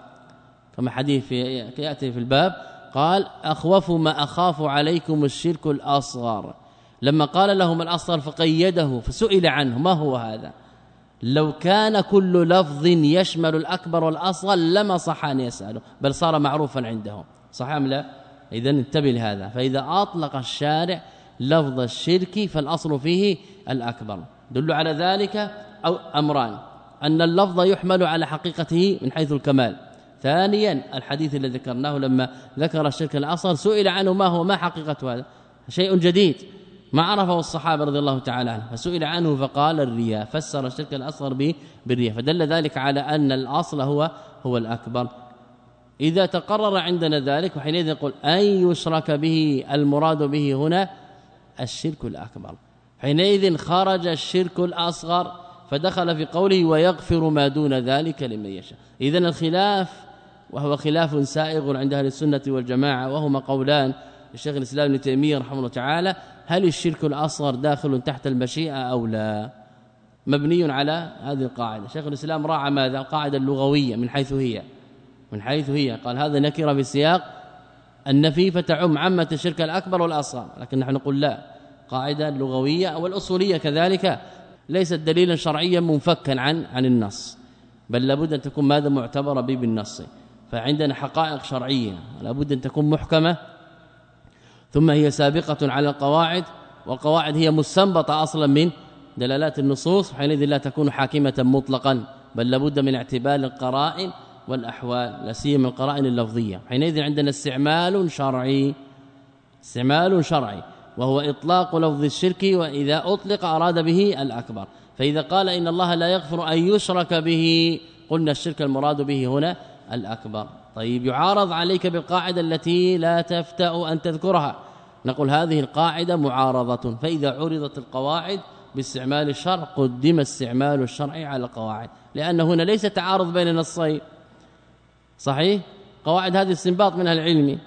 كما حديث يأتي في الباب قال أخوف ما أخاف عليكم الشرك الأصغر. لما قال لهم الأصغر فقيده فسئل عنه ما هو هذا؟ لو كان كل لفظ يشمل الأكبر والأصغر لما صح أن يسأله بل صار معروفا عندهم. صح أم لا؟ اذا انتبه لهذا. فإذا أطلق الشارع لفظ الشرك فالأصل فيه الأكبر. دل على ذلك أو أمران. أن اللفظ يحمل على حقيقته من حيث الكمال. ثانيا الحديث الذي ذكرناه لما ذكر الشرك الأصغر سئل عنه ما هو ما حقيقة هذا؟ شيء جديد. ما عرفه الصحابة رضي الله تعالى عنهم فسئل عنه فقال الرياء فسر الشرك الأصغر بالرياء. فدل ذلك على أن الأصل هو هو الأكبر. إذا تقرر عندنا ذلك وحينئذ نقول أن يشرك به المراد به هنا الشرك الأكبر. حينئذ خرج الشرك الأصغر فدخل في قوله ويغفر ما دون ذلك لمن يشاء. اذا الخلاف وهو خلاف سائغ عند أهل السنة والجماعة وهما قولان الشيخ الإسلام ابن تيمية رحمه الله تعالى هل الشرك الأصغر داخل تحت المشيئة أو لا؟ مبني على هذه القاعدة. شيخ الإسلام راعى ماذا؟ القاعده اللغويه من حيث هي من حيث هي. قال هذا نكرة في سياق النفي فتعم عامة الشرك الأكبر والأصغر لكن نحن نقول لا. قاعدة لغوية والأصولية كذلك ليست دليلا شرعيا منفكا عن عن النص بل لابد أن تكون ماذا؟ معتبرة به بالنص. فعندنا حقائق شرعية. لابد أن تكون محكمة. ثم هي سابقة على القواعد والقواعد هي مستنبطة أصلا من دلالات النصوص حينئذ لا تكون حاكمة مطلقا بل لابد من اعتبار القرائن والأحوال لا سيما القرائن اللفظية. حينئذ عندنا استعمال شرعي استعمال شرعي وهو إطلاق لفظ الشرك وإذا أطلق أراد به الأكبر. فإذا قال إن الله لا يغفر أن يشرك به قلنا الشرك المراد به هنا الأكبر. طيب يعارض عليك بالقاعدة التي لا تفتأ أن تذكرها. نقول هذه القاعدة معارضة فإذا عرضت القواعد باستعمال الشرع قدم استعمال الشرع على القواعد لأن هنا ليس تعارض بين النصين صحيح؟ قواعد هذه استنباط منها العلمي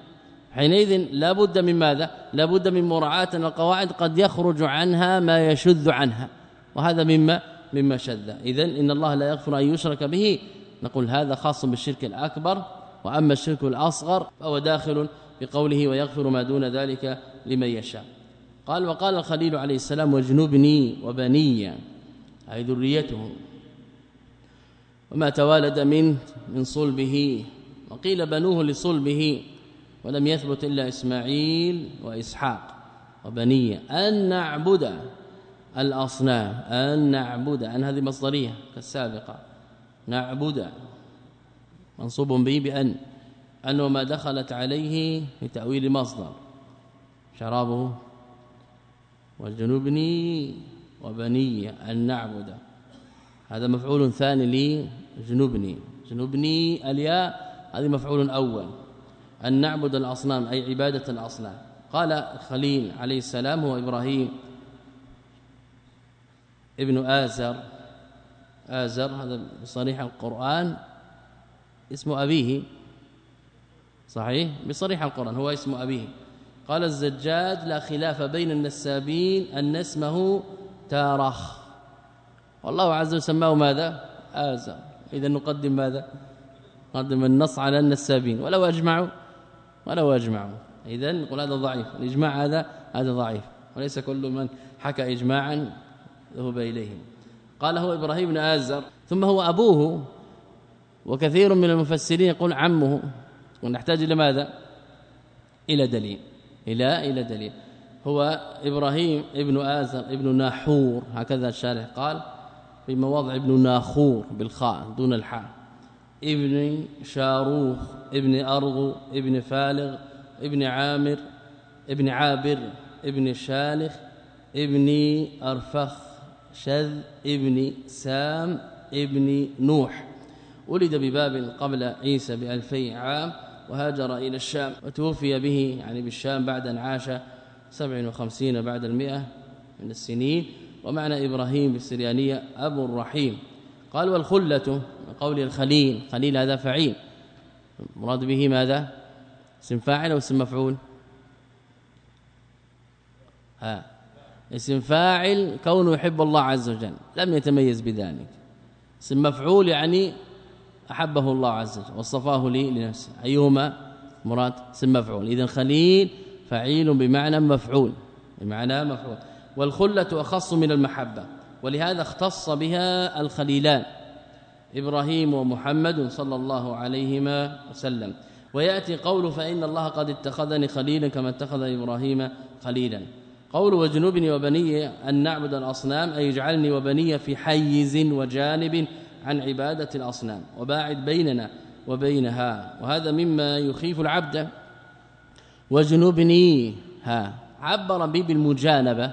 حينئذ لا بد من ماذا؟ لا بد من مراعاة أن القواعد قد يخرج عنها ما يشذ عنها وهذا مما مما شذ. اذا إن الله لا يغفر أن يشرك به نقول هذا خاص بالشرك الأكبر وأما الشرك الأصغر فهو داخل بقوله ويغفر ما دون ذلك لمن يشاء. قال وقال الخليل عليه السلام واجنبني وبني اي ذريته. وما توالد من من صلبه. وقيل بنوه لصلبه ولم يثبت إلا إسماعيل وإسحاق وبنيه أن نعبد الأصنام أن نعبد أن هذه مصدرية كالسابقة. نعبد. منصوب به بأن انه ما دخلت عليه في تاويل مصدر. شرابه وجنوبني وبني أن نعبد. هذا مفعول ثاني لي جنوبني جنوبني الياء هذه مفعول أول. أن نعبد الأصنام أي عبادة الأصنام. قال خليل عليه السلام هو إبراهيم ابن آزر. آزر هذا بصريح القرآن. اسم أبيه. صحيح؟ بصريح القرآن هو اسم أبيه. قال الزجاج لا خلاف بين النسابين أن اسمه تارخ. والله عز وجل سماه ماذا؟ آزر. إذا نقدم ماذا؟ نقدم النص على النسابين. ولو أجمعوا ولو أجمعوا. إذا نقول هذا ضعيف. الإجماع هذا هذا ضعيف. وليس كل من حكى إجماعا ذهب إليهم. قال هو إبراهيم بن آزر ثم هو أبوه وكثير من المفسرين يقول عمه ونحتاج إلى ماذا؟ إلى دليل إلى إلى دليل. هو إبراهيم ابن آزر ابن ناحور هكذا الشارح قال في مواضع ابن ناخور بالخاء دون الحاء. ابن شاروخ ابن ارغو ابن فالغ ابن عامر ابن عابر ابن شالخ ابن أرفخ. شذ ابن سام ابن نوح. ولد بباب قبل عيسى بألفي عام وهاجر إلى الشام وتوفي به يعني بالشام بعد أن عاش 57 بعد المئة من السنين. ومعنى إبراهيم بالسريانية أبو الرحيم. قال والخلة من قول الخليل خليل هذا فعيل. مراد به ماذا؟ اسم فاعل أو اسم مفعول؟ ها. اسم فاعل كونه يحب الله عز وجل لم يتميز بذلك. اسم مفعول يعني أحبه الله عز وجل وصفاه لي لنفسه. أيهما؟ مراد اسم مفعول. اذا خليل فعيل بمعنى مفعول بمعنى مفعول. والخلة أخص من المحبة ولهذا اختص بها الخليلان إبراهيم ومحمد صلى الله عليهما وسلم. ويأتي قول فإن الله قد اتخذني خليلا كما اتخذ إبراهيم خليلا. قول وجنوبني وبني أن نعبد الأصنام أي يجعلني وبني في حيز وجانب عن عبادة الأصنام وباعد بيننا وبينها وهذا مما يخيف العبد. وجنوبني ها عبر به بالمجانبة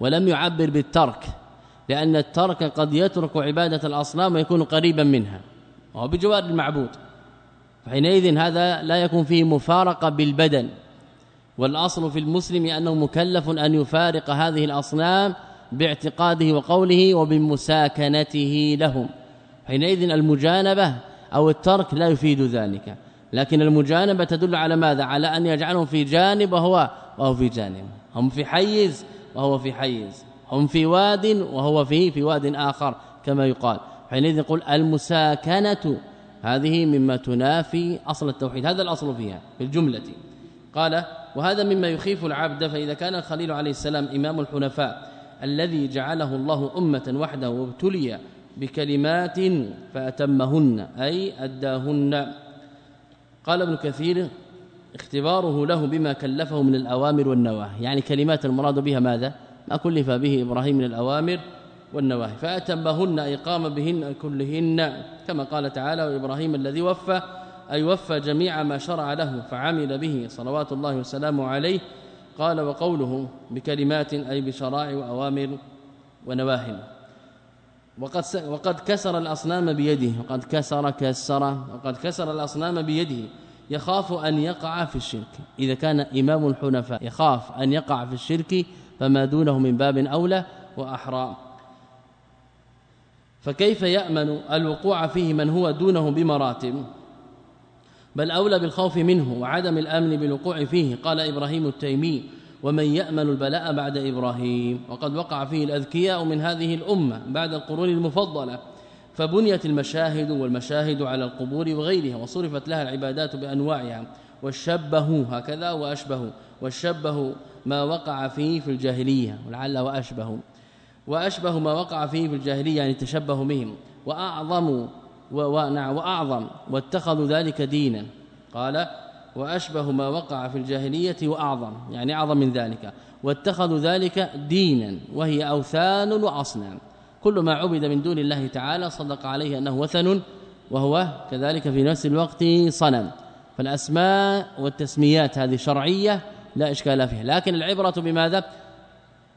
ولم يعبر بالترك لأن الترك قد يترك عبادة الأصنام ويكون قريبا منها وهو بجوار المعبود. فحينئذ هذا لا يكون فيه مفارقة بالبدن. والأصل في المسلم أنه مكلف أن يفارق هذه الأصنام باعتقاده وقوله وبمساكنته لهم. حينئذ المجانبة أو الترك لا يفيد ذلك. لكن المجانبة تدل على ماذا؟ على أن يجعلهم في جانب وهو وهو في جانب. هم في حيز وهو في حيز. هم في واد وهو في في واد آخر كما يقال. حينئذ نقول المساكنة هذه مما تنافي أصل التوحيد. هذا الأصل فيها في الجملة. قال وهذا مما يخيف العبد فإذا كان الخليل عليه السلام إمام الحنفاء الذي جعله الله أمة وحده وابتلي بكلمات فأتمهن أي أداهن. قال ابن كثير اختباره له بما كلفه من الأوامر والنواهي. يعني كلمات المراد بها ماذا؟ ما كلف به إبراهيم من الأوامر والنواهي. فأتمهن أي قام بهن كلهن كما قال تعالى وإبراهيم الذي وفى أي وفى جميع ما شرع له فعمل به صلوات الله وسلامه عليه. قال وقوله بكلمات أي بشرائع وأوامر ونواهي. وقد وقد كسر الأصنام بيده وقد كسر كسر وقد كسر الأصنام بيده. يخاف أن يقع في الشرك. إذا كان إمام الحنفاء يخاف أن يقع في الشرك فما دونه من باب أولى وأحرى. فكيف يأمن الوقوع فيه من هو دونه بمراتب؟ بل أولى بالخوف منه وعدم الأمن بالوقوع فيه قال إبراهيم التيمي ومن يأمن البلاء بعد إبراهيم؟ وقد وقع فيه الأذكياء من هذه الأمة بعد القرون المفضلة فبنيت المشاهد والمشاهد على القبور وغيرها وصرفت لها العبادات بأنواعها والشبه هكذا واشبه والشبه ما وقع فيه في الجاهلية ولعل واشبه واشبه ما وقع فيه في الجاهلية يعني تشبه بهم واعظم وأعظم واتخذوا ذلك دينا. قال وأشبه ما وقع في الجاهلية وأعظم يعني أعظم من ذلك. واتخذوا ذلك دينا وهي أوثان وأصنام. كل ما عبد من دون الله تعالى صدق عليه أنه وثن وهو كذلك في نفس الوقت صنم. فالأسماء والتسميات هذه شرعية لا إشكال فيها. لكن العبرة بماذا؟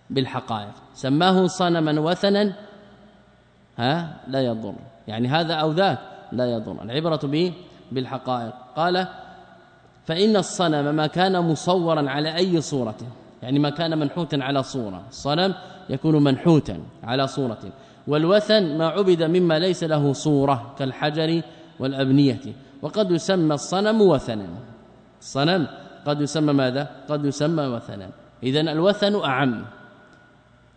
بالحقائق. سماه صنما وثنا ها لا يضر. يعني هذا أو ذاك لا يضر. العبرة به بالحقائق. قال فإن الصنم ما كان مصورا على أي صورة يعني ما كان منحوتا على صورة. الصنم يكون منحوتا على صورة. والوثن ما عبد مما ليس له صورة كالحجر والأبنية. وقد يسمى الصنم وثنا. الصنم قد يسمى ماذا؟ قد يسمى وثنا. اذا الوثن أعم.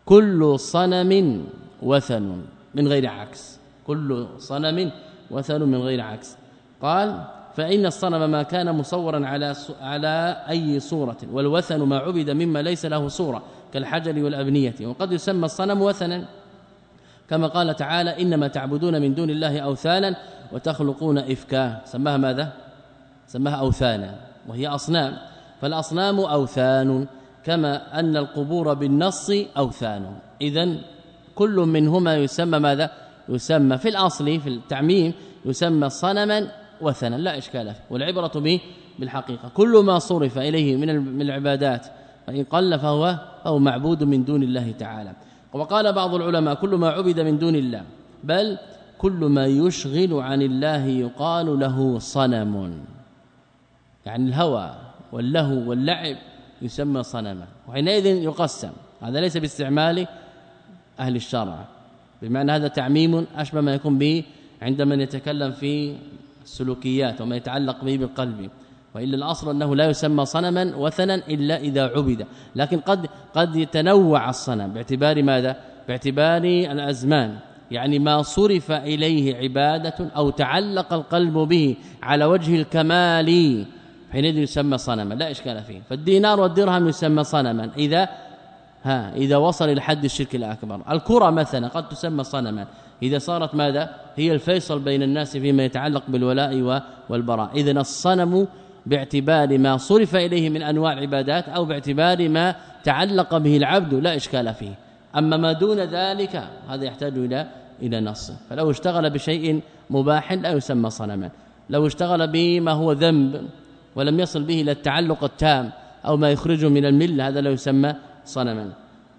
كل صنم وثن من غير عكس. كل صنم وثن من غير عكس. قال فإن الصنم ما كان مصورا على على أي صورة والوثن ما عبد مما ليس له صورة كالحجر والأبنية. وقد يسمى الصنم وثنا. كما قال تعالى إنما تعبدون من دون الله أوثانا وتخلقون إفكا. سماها ماذا؟ سماها أوثانا وهي أصنام. فالأصنام أوثان كما أن القبور بالنص أوثان. إذا كل منهما يسمى ماذا؟ يسمى في الأصل في التعميم يسمى صنما وثنا لا إشكال فيه والعبرة به بالحقيقة. كل ما صرف إليه من العبادات فإن قل فهو فهو معبود من دون الله تعالى. وقال بعض العلماء كل ما عبد من دون الله بل كل ما يشغل عن الله يقال له صنم. يعني الهوى واللهو واللعب يسمى صنما وحينئذ يقسم. هذا ليس باستعمال أهل الشرع. بمعنى هذا تعميم أشبه ما يكون به عندما يتكلم في السلوكيات وما يتعلق به بالقلب. وإلا الأصل أنه لا يسمى صنما وثنا إلا إذا عبد. لكن قد قد يتنوع الصنم باعتبار ماذا؟ باعتبار الأزمان. يعني ما صرف إليه عبادة أو تعلق القلب به على وجه الكمال حينئذ يسمى صنما. لا إشكال فيه. فالدينار والدرهم يسمى صنما. إذا ها إذا وصل إلى حد الشرك الأكبر. الكرة مثلا قد تسمى صنما. إذا صارت ماذا؟ هي الفيصل بين الناس فيما يتعلق بالولاء والبراء. اذا الصنم باعتبار ما صرف إليه من أنواع العبادات أو باعتبار ما تعلق به العبد لا إشكال فيه. أما ما دون ذلك هذا يحتاج إلى إلى نص. فلو اشتغل بشيء مباح لا يسمى صنما. لو اشتغل بما هو ذنب ولم يصل به إلى التعلق التام أو ما يخرجه من الملة هذا لا يسمى صنما.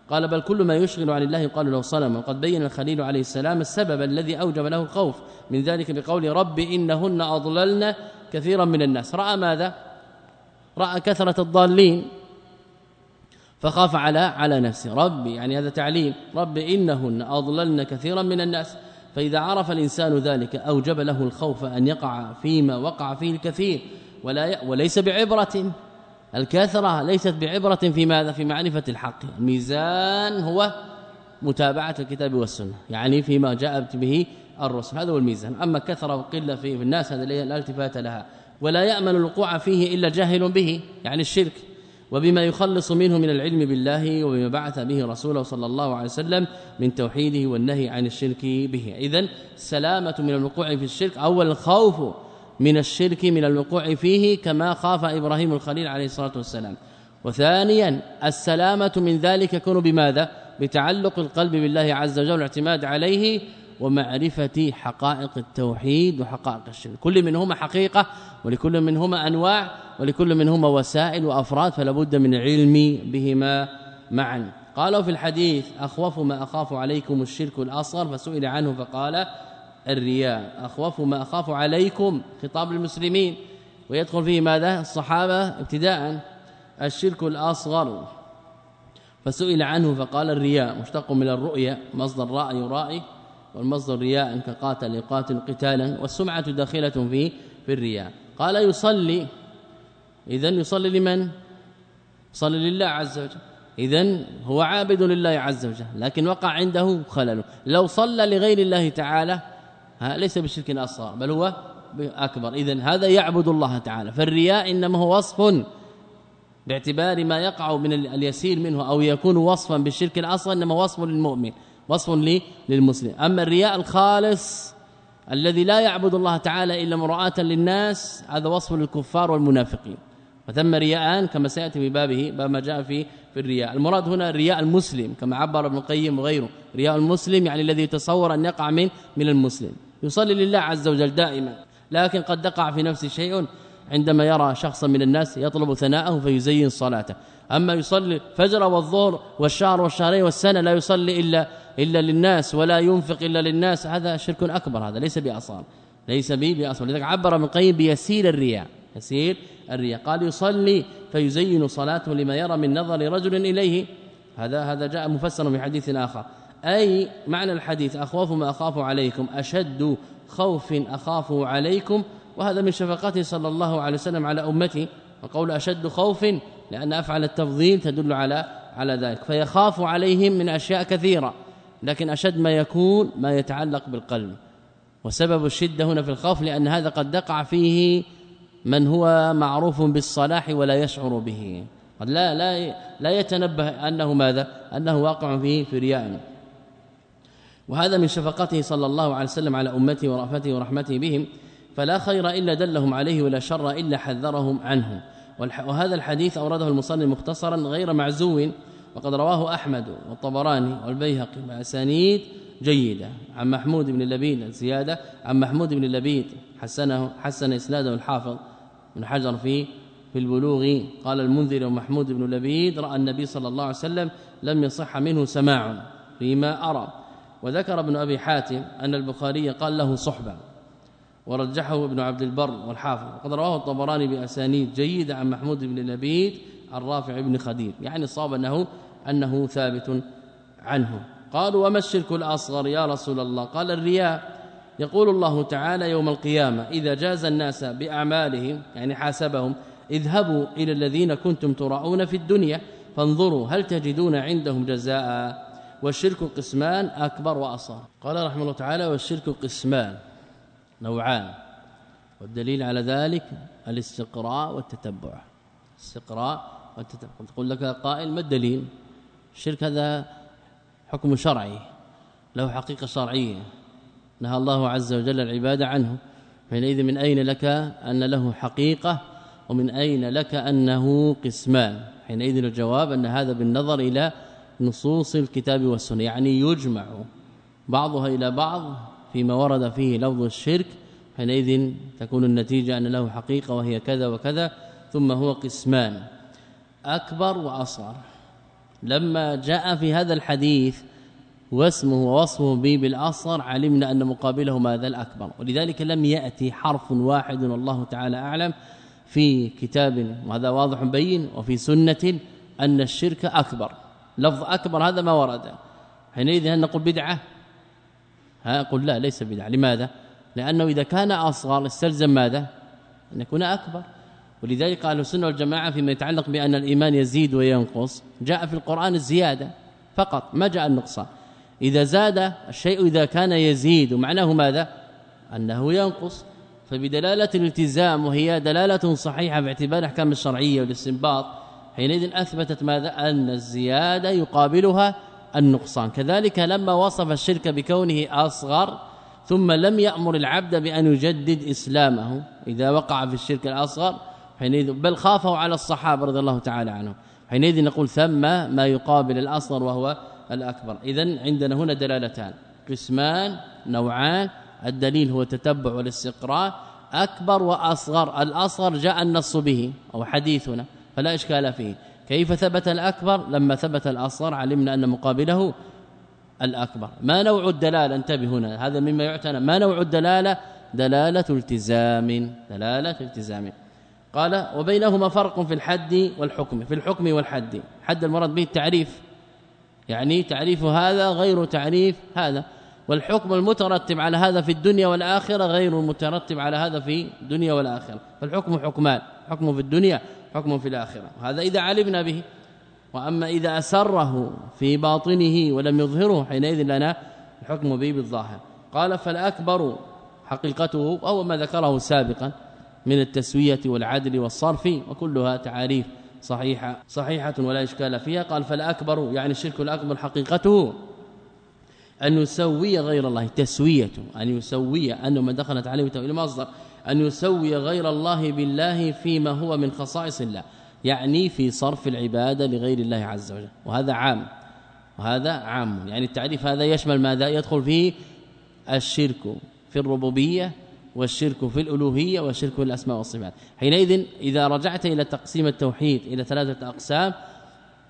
قال بل كل ما يشغل عن الله يقال له صنم. وقد بين الخليل عليه السلام السبب الذي أوجب له الخوف. من ذلك بقول رب إنهن أضللن كثيرا من الناس. رأى ماذا؟ رأى كثرة الضالين. فخاف على على نفسه. ربي يعني هذا تعليم رب إنهن أضللن كثيرا من الناس. فإذا عرف الإنسان ذلك أوجب له الخوف أن يقع فيما وقع فيه الكثير. ولا وليس بعبرة. الكثرة ليست بعبرة في ماذا؟ في معرفة الحق. الميزان هو متابعة الكتاب والسنة يعني فيما جاءت به الرسل. هذا هو الميزان. أما كثرة وقلة في الناس هذا لا التفات لها. ولا يأمن الوقوع فيه إلا جاهل به يعني الشرك. وبما يخلص منه من العلم بالله وبما بعث به رسوله صلى الله عليه وسلم من توحيده والنهي عن الشرك به. اذا سلامة من الوقوع في الشرك اول الخوف من الشرك من الوقوع فيه كما خاف إبراهيم الخليل عليه الصلاة والسلام. وثانيا السلامة من ذلك يكون بماذا؟ بتعلق القلب بالله عز وجل والاعتماد عليه ومعرفة حقائق التوحيد وحقائق الشرك. كل منهما حقيقة ولكل منهما أنواع ولكل منهما وسائل وأفراد فلا بد من علم بهما معا. قالوا في الحديث أخوف ما أخاف عليكم الشرك الأصغر فسئل عنه فقال الرياء. أخوف ما أخاف عليكم خطاب المسلمين. ويدخل فيه ماذا؟ الصحابة ابتداء. الشرك الأصغر. فسئل عنه فقال الرياء مشتق من الرؤيا مصدر راء يرائي والمصدر رياء كقاتل يقاتل قتالا. والسمعة داخلة في في الرياء. قال يصلي. اذا يصلي لمن؟ صلي لله عز وجل. اذا هو عابد لله عز وجل لكن وقع عنده خلل. لو صلى لغير الله تعالى ليس بشرك أصغر بل هو أكبر. اذا هذا يعبد الله تعالى. فالرياء إنما هو وصف باعتبار ما يقع من اليسير منه أو يكون وصفا بالشرك الأصغر إنما وصف للمؤمن وصف للمسلم. أما الرياء الخالص الذي لا يعبد الله تعالى إلا مراءه للناس هذا وصف للكفار والمنافقين. وثم رياءان كما سيأتي في بابه باب ما جاء في في الرياء. المراد هنا الرياء المسلم كما عبر ابن القيم وغيره. رياء المسلم يعني الذي يتصور أن يقع من من المسلم. يصلي لله عز وجل دائما لكن قد يقع في نفسه شيء عندما يرى شخصا من الناس يطلب ثناءه فيزين صلاته. أما يصلي الفجر والظهر والشهر والشهرين والسنة لا يصلي إلا إلا للناس ولا ينفق إلا للناس هذا شرك أكبر هذا ليس بأصال ليس به بأصال. لذلك عبر ابن القيم بيسير الرياء يسير الرياء. قال يصلي فيزين صلاته لما يرى من نظر رجل إليه هذا هذا جاء مفسرا في حديث آخر. أي معنى الحديث أخوف ما أخاف عليكم أشد خوف اخافه عليكم وهذا من شفقته صلى الله عليه وسلم على امته وقول أشد خوف لأن أفعل التفضيل تدل على على ذلك فيخاف عليهم من أشياء كثيرة لكن أشد ما يكون ما يتعلق بالقلب وسبب الشدة هنا في الخوف لأن هذا قد يقع فيه من هو معروف بالصلاح ولا يشعر به قد لا لا لا يتنبه أنه ماذا؟ أنه واقع فيه في رياء. وهذا من شفقته صلى الله عليه وسلم على أمته ورأفته ورحمته بهم فلا خير إلا دلهم عليه ولا شر إلا حذرهم عنه. وهذا الحديث أورده المصنف مختصرا غير معزو وقد رواه أحمد والطبراني والبيهقي بأسانيد جيدة. عن محمود بن لبيد زيادة عن محمود بن لبيد حسنه حسن إسناده الحافظ بن حجر في في البلوغ. قال المنذر ومحمود بن لبيد رأى النبي صلى الله عليه وسلم لم يصح منه سماع فيما أرى. وذكر ابن أبي حاتم أن البخاري قال له صحبة ورجحه ابن عبد البر والحافظ وقد رواه الطبراني بأسانيد جيدة عن محمود بن لبيد عن رافع بن خدير يعني صاب انه أنه ثابت عنه. قالوا وما الشرك الأصغر يا رسول الله؟ قال الرياء. يقول الله تعالى يوم القيامة إذا جاز الناس بأعمالهم يعني حاسبهم اذهبوا إلى الذين كنتم تراؤون في الدنيا فانظروا هل تجدون عندهم جزاء. والشرك قسمان أكبر وأصغر. قال رحمه الله تعالى والشرك قسمان نوعان. والدليل على ذلك الاستقراء والتتبع. استقراء والتتبع. تقول لك قائل ما الدليل؟ الشرك هذا حكم شرعي له حقيقة شرعية. نهى الله عز وجل العباده عنه. حينئذ من أين لك أن له حقيقة ومن أين لك أنه قسمان؟ حينئذ الجواب أن هذا بالنظر إلى نصوص الكتاب والسنة يعني يجمع بعضها إلى بعض فيما ورد فيه لفظ الشرك حينئذ تكون النتيجة أن له حقيقة وهي كذا وكذا ثم هو قسمان أكبر وأصغر. لما جاء في هذا الحديث واسمه ووصفه به بالأصغر علمنا أن مقابله ماذا؟ الأكبر. ولذلك لم يأتي حرف واحد والله تعالى أعلم في كتاب وهذا واضح بين وفي سنة أن الشرك أكبر. لفظ أكبر هذا ما ورد. حينئذ هل نقول بدعة؟ ها قل لا ليس بدعة. لماذا؟ لأنه إذا كان أصغر استلزم ماذا؟ أن يكون أكبر. ولذلك قال السنة والجماعة فيما يتعلق بأن الإيمان يزيد وينقص جاء في القرآن الزياده فقط ما جاء النقصان إذا زاد الشيء إذا كان يزيد معناه ماذا؟ أنه ينقص. فبدلالة الالتزام وهي دلالة صحيحة باعتبار احكام الشرعية والاستنباط حينئذ أثبتت ماذا؟ أن الزيادة يقابلها النقصان. كذلك لما وصف الشرك بكونه أصغر ثم لم يأمر العبد بأن يجدد إسلامه إذا وقع في الشرك الأصغر حينئذ بل خافه على الصحابة رضي الله تعالى عنهم. حينئذ نقول ثم ما يقابل الأصغر وهو الأكبر. اذا عندنا هنا دلالتان. قسمان نوعان. الدليل هو تتبع والاستقراء. أكبر وأصغر. الأصغر جاء النص به أو حديثنا. فلا إشكال فيه. كيف ثبت الأكبر؟ لما ثبت الأصغر علمنا أن مقابله الأكبر. ما نوع الدلالة؟ انتبه هنا هذا مما يعتنى ما نوع الدلالة؟ دلالة التزام دلالة التزام. قال وبينهما فرق في الحد والحكم في الحكم والحد. حد المراد به التعريف. يعني تعريف هذا غير تعريف هذا. والحكم المترتب على هذا في الدنيا والآخرة غير المترتب على هذا في الدنيا والآخرة. فالحكم حكمان حكم في الدنيا حكم في الآخرة. هذا إذا علمنا به. وأما إذا أسره في باطنه ولم يظهره حينئذ لنا الحكم به بالظاهر. قال فالأكبر حقيقته وهو ما ذكره سابقا من التسوية والعدل والصرف وكلها تعاريف صحيحة صحيحة ولا إشكال فيها. قال فالأكبر يعني الشرك الأكبر حقيقته أن يسوي غير الله تسويته أن يسوي أنه من دخلت عليه تأويل مصدر أن يسوي غير الله بالله فيما هو من خصائص الله يعني في صرف العبادة لغير الله عز وجل. وهذا عام. وهذا عام. يعني التعريف هذا يشمل ماذا؟ يدخل فيه الشرك في الربوبية والشرك في الألوهية والشرك في الأسماء والصفات. حينئذ إذا رجعت إلى تقسيم التوحيد إلى ثلاثة أقسام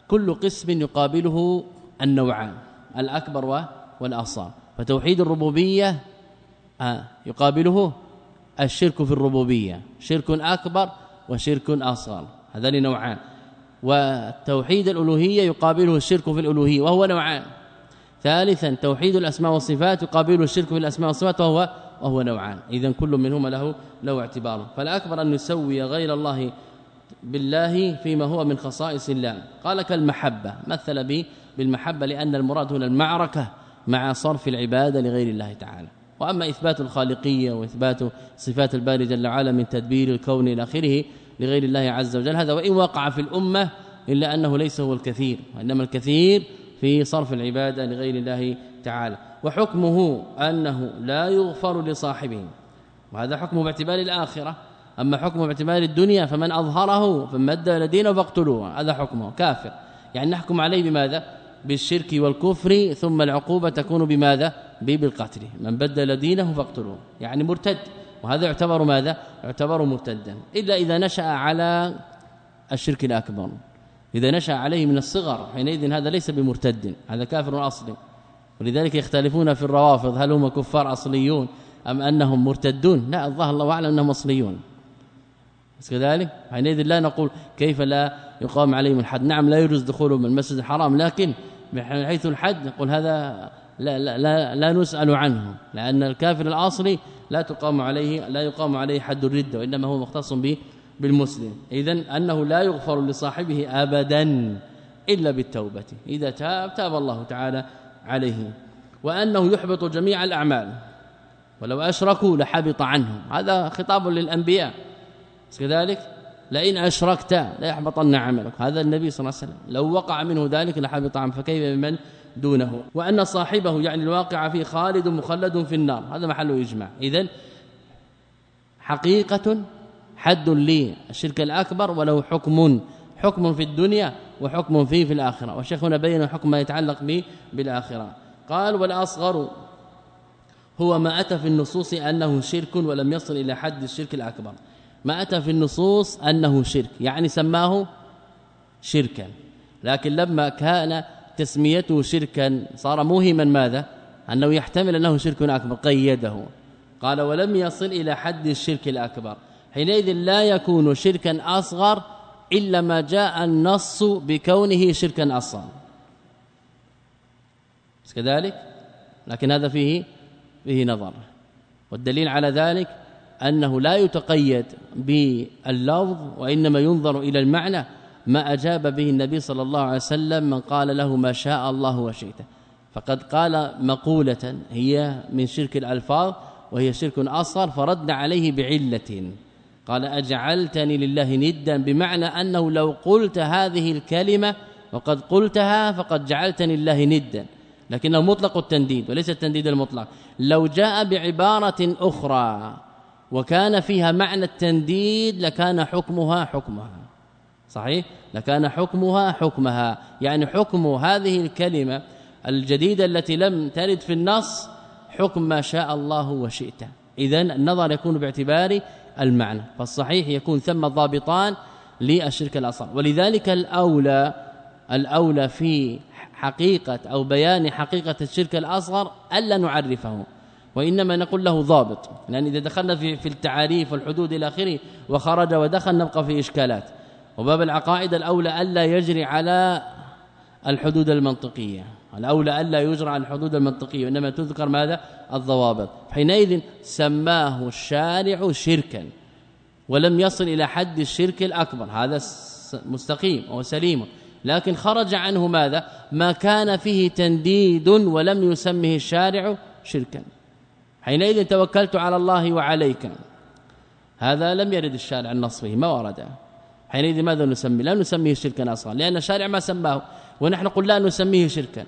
كل قسم يقابله النوعان الأكبر والأصغر. فتوحيد الربوبية آه، يقابله الشرك في الربوبية شرك أكبر وشرك أصغر هذان نوعان. وتوحيد الألوهية يقابله الشرك في الألوهية وهو نوعان. ثالثا توحيد الأسماء والصفات يقابله الشرك في الأسماء والصفات وهو وهو نوعان. اذا كل منهما له له اعتبار. فالأكبر أن نسوي غير الله بالله فيما هو من خصائص الله. قال كالمحبة مثل به بالمحبة لأن المراد هنا المعركة مع صرف العبادة لغير الله تعالى. وأما إثبات الخالقية وإثبات صفات الباري جل وعلا من تدبير الكون إلى آخره لغير الله عز وجل هذا وإن وقع في الأمة إلا أنه ليس هو الكثير وإنما الكثير في صرف العبادة لغير الله تعالى. وحكمه أنه لا يغفر لصاحبه وهذا حكمه باعتبار الآخرة. أما حكمه باعتبار الدنيا فمن أظهره فمد لدينه فاقتلوه هذا حكمه كافر. يعني نحكم عليه بماذا؟ بالشرك والكفر ثم العقوبة تكون بماذا؟ بالقتل من بدل دينه فاقتلوه. يعني مرتد. وهذا يعتبر ماذا؟ يعتبر مرتدا. إلا إذا نشأ على الشرك الأكبر. إذا نشأ عليه من الصغر حينئذ هذا ليس بمرتد. هذا كافر أصلي. ولذلك يختلفون في الروافض. هل هم كفار أصليون أم أنهم مرتدون؟ لا الظاهر الله أعلم أنهم أصليون. بس كذلك حينئذ لا نقول كيف لا يقام عليهم الحد. نعم لا يجوز دخولهم المسجد الحرام لكن من حيث الحد نقول هذا لا لا لا, لا نسأل عنه لأن الكافر الأصلي لا تقام عليه لا يقام عليه حد الردة وإنما هو مختص به بالمسلم. اذا أنه لا يغفر لصاحبه ابدا إلا بالتوبة إذا تاب تاب الله تعالى عليه. وأنه يحبط جميع الأعمال. ولو أشركوا لحبط عنهم. هذا خطاب للأنبياء. كذلك لئن أشركت لا يحبطن عملك. هذا النبي صلى الله عليه وسلم. لو وقع منه ذلك لحبط عنه فكيف بمن دونه؟ وأن صاحبه يعني الواقع فيه خالد مخلد في النار. هذا محل إجماع. اذا حقيقة حد لي. الشرك الأكبر وله حكم حكم في الدنيا وحكم فيه في الآخرة. والشيخ هنا بين حكم ما يتعلق به بالآخرة. قال والأصغر هو ما أتى في النصوص أنه شرك ولم يصل إلى حد الشرك الأكبر. ما أتى في النصوص أنه شرك يعني سماه شركا. لكن لما كان تسميته شركا صار موهما ماذا؟ أنه يحتمل أنه شرك أكبر. قيده. قال ولم يصل إلى حد الشرك الأكبر. حينئذ لا يكون شركا أصغر إلا ما جاء النص بكونه شركا أصلا كذلك؟ لكن هذا فيه فيه نظر. والدليل على ذلك أنه لا يتقيد باللفظ وإنما ينظر إلى المعنى ما أجاب به النبي صلى الله عليه وسلم من قال له ما شاء الله وشئت. فقد قال مقولة هي من شرك الألفاظ وهي شرك أصغر فردنا عليه بعلة. قال أجعلتني لله ندا بمعنى أنه لو قلت هذه الكلمة وقد قلتها فقد جعلتني لله ندا. لكنه مطلق التنديد وليس التنديد المطلق. لو جاء بعبارة أخرى وكان فيها معنى التنديد لكان حكمها حكمها. صحيح؟ لكان حكمها حكمها. يعني حكم هذه الكلمة الجديدة التي لم ترد في النص حكم ما شاء الله وشئت. اذا النظر يكون باعتبار المعنى. فالصحيح يكون ثم ضابطان للشرك الأصغر. ولذلك الأولى الأولى في حقيقة أو بيان حقيقة الشرك الأصغر ألا نعرفه. وإنما نقول له ضابط لأن إذا دخلنا في في التعاريف والحدود إلى آخره وخرج ودخل نبقى في إشكالات. وباب العقائد الأولى ألا يجري على الحدود المنطقية. الأولى ألا يجرى على الحدود المنطقية وإنما تذكر ماذا؟ الضوابط. حينئذ سماه الشارع شركا ولم يصل إلى حد الشرك الأكبر. هذا مستقيم وسليم لكن خرج عنه ماذا؟ ما كان فيه تنديد ولم يسمه الشارع شركا. حينئذ توكلت على الله وعليك. هذا لم يرد الشارع النص فيه ما ورد. حينئذ ماذا نسمي؟ لا نسميه شركا أصلا لأن الشارع ما سماه. ونحن قل لا نسميه شركا.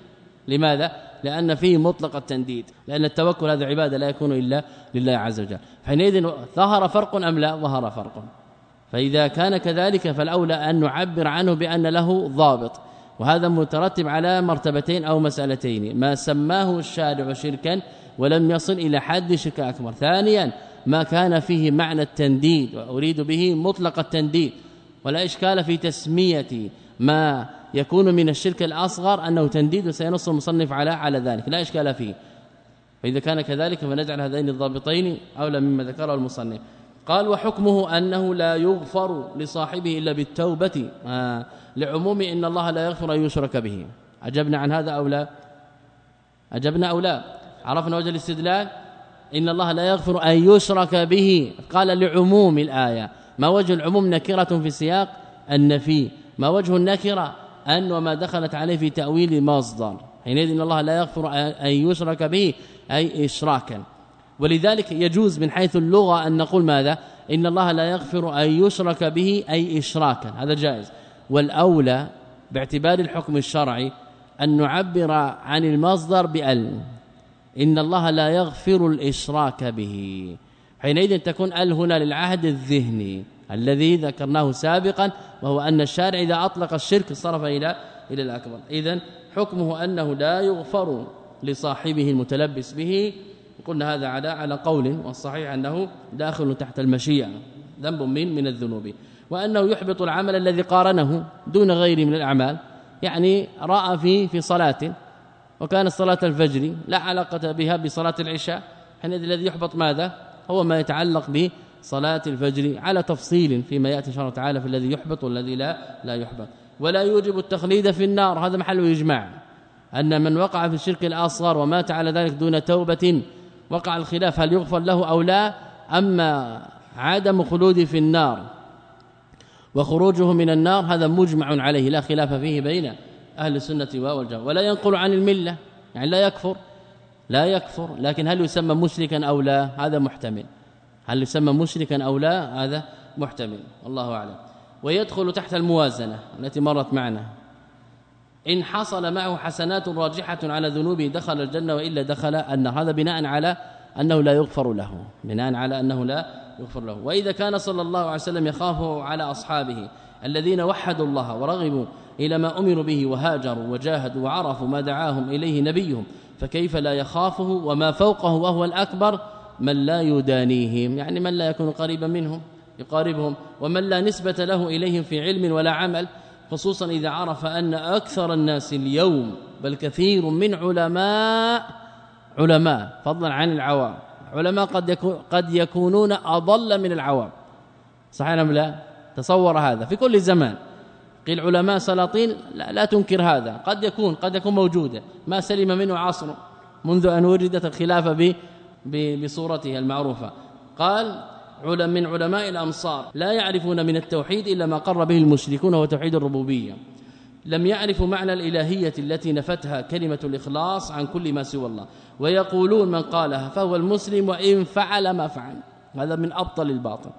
لماذا؟ لأن فيه مطلق التنديد لأن التوكل هذا عبادة لا يكون إلا لله عز وجل. حينئذ ظهر فرق أم لا؟ ظهر فرق. فإذا كان كذلك فالأولى أن نعبر عنه بأن له ضابط. وهذا مترتب على مرتبتين أو مسألتين. ما سماه الشارع شركا ولم يصل إلى حد شرك أكبر. ثانيا ما كان فيه معنى التنديد وأريد به مطلق التنديد. ولا إشكال في تسمية ما يكون من الشرك الأصغر أنه تنديد وسينص المصنف على على ذلك. لا إشكال فيه. فاذا كان كذلك فنجعل هذين الضابطين أولى مما ذكره المصنف. قال وحكمه أنه لا يغفر لصاحبه إلا بالتوبة. آه لعموم إن الله لا يغفر أن يشرك به. عجبنا عن هذا أو لا؟ عجبنا أو لا؟ عرفنا وجه الاستدلال؟ إن الله لا يغفر أن يشرك به. قال لعموم الآية ما وجه العموم نكرة في سياق النفي. ما وجه النكرة؟ أن وما دخلت عليه في تأويل مصدر. حينئذ إن الله لا يغفر أن يشرك به أي إشراكا. ولذلك يجوز من حيث اللغة أن نقول ماذا؟ إن الله لا يغفر أن يشرك به أي إشراكا. هذا جائز. والأولى باعتبار الحكم الشرعي أن نعبر عن المصدر بأل إن الله لا يغفر الإشراك به. حينئذ تكون ال هنا للعهد الذهني الذي ذكرناه سابقا وهو أن الشارع إذا أطلق الشرك صرف إلى إلى الأكبر. إذا حكمه أنه لا يغفر لصاحبه المتلبس به. قلنا هذا على على قول والصحيح أنه داخل تحت المشيئة ذنب من من الذنوب. وأنه يحبط العمل الذي قارنه دون غيره من الأعمال. يعني رأى في في صلاة وكانت صلاة الفجر لا علاقة بها بصلاة العشاء حينئذ الذي يحبط ماذا؟ هو ما يتعلق بصلاة الفجر على تفصيل فيما يأتي إن شاء الله تعالى في الذي يحبط والذي لا لا يحبط. ولا يوجب التخليد في النار هذا محل إجماع. أن من وقع في الشرك الأصغر ومات على ذلك دون توبة وقع الخلاف هل يغفر له أو لا؟ أما عدم خلوده في النار وخروجه من النار هذا مجمع عليه لا خلاف فيه بين أهل السنة والجماعة. ولا ينقل عن الملة. يعني لا يكفر. لا يكفر. لكن هل يسمى مشركا أو لا؟ هذا محتمل. هل يسمى مشركا أو لا؟ هذا محتمل. الله أعلم. ويدخل تحت الموازنة التي مرت معنا. إن حصل معه حسنات راجحة على ذنوبه دخل الجنة وإلا دخل النار. هذا بناء على أنه لا يغفر له. بناء على أنه لا يغفر له. وإذا كان صلى الله عليه وسلم يخاف على أصحابه الذين وحدوا الله ورغبوا إلى ما أمروا به وهاجروا وجاهدوا وعرفوا ما دعاهم إليه نبيهم فكيف لا يخافه وما فوقه وهو الأكبر؟ من لا يدانيهم يعني من لا يكون قريبا منهم يقاربهم ومن لا نسبة له إليهم في علم ولا عمل خصوصا إذا عرف أن أكثر الناس اليوم بل كثير من علماء علماء فضلا عن العوام علماء قد يكون قد يكونون أضل من العوام. صحيح أم لا؟ تصور هذا في كل زمان. قيل علماء سلاطين لا, لا تنكر هذا قد يكون قد يكون موجودا ما سلم منه عصر منذ أن وجدت الخلافه بصورته المعروفة. قال علم من علماء الامصار لا يعرفون من التوحيد إلا ما قر به المشركون وهو توحيد الربوبية. لم يعرفوا معنى الإلهية التي نفتها كلمة الإخلاص عن كل ما سوى الله. ويقولون من قالها فهو المسلم وإن فعل ما فعل. هذا من أبطل الباطل.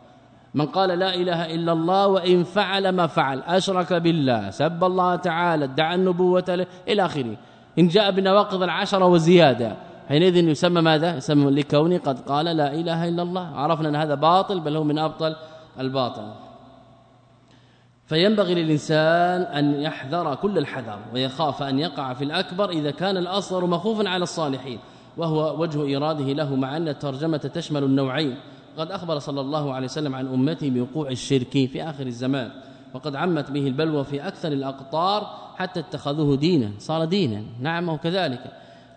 من قال لا إله إلا الله وإن فعل ما فعل. أشرك بالله سب الله تعالى ادعى النبوة له إلى آخره. إن جاء بنواقض العشرة وزيادة. حينئذ يسمى ماذا؟ يسمى لكونه قد قال لا إله إلا الله. عرفنا أن هذا باطل بل هو من أبطل الباطل. فينبغي للإنسان أن يحذر كل الحذر ويخاف أن يقع في الأكبر إذا كان الأصغر مخوفا على الصالحين. وهو وجه إراده له مع أن الترجمة تشمل النوعين. قد أخبر صلى الله عليه وسلم عن أمته بوقوع الشرك في آخر الزمان وقد عمت به البلوى في أكثر الأقطار حتى اتخذوه دينا صار دينا نعم وكذلك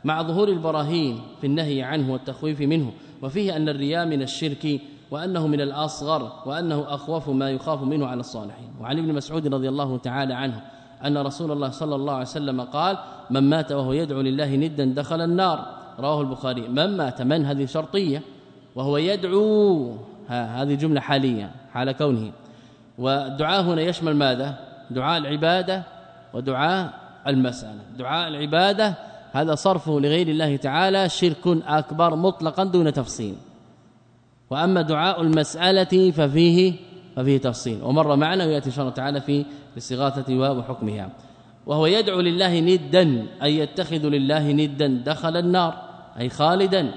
مع ظهور البراهين في النهي عنه والتخويف منه وفيه أن الرياء من الشرك وأنه من الأصغر وأنه أخوف ما يخاف منه على الصالحين. وعن ابن مسعود رضي الله تعالى عنه أن رسول الله صلى الله عليه وسلم قال من مات وهو يدعو لله ندا دخل النار رواه البخاري. من مات؟ من هذه شرطيه وهو يدعو ها هذه جملة حالية حال كونه. والدعاء هنا يشمل ماذا؟ دعاء العبادة ودعاء المسألة. دعاء العبادة هذا صرفه لغير الله تعالى شرك أكبر مطلقا دون تفصيل. وأما دعاء المسألة ففيه ففيه تفصيل. ومر معنا ويأتي إن شاء الله تعالى في الاستغاثة وحكمها. وهو يدعو لله ندا أي يتخذ لله ندا دخل النار أي خالدا.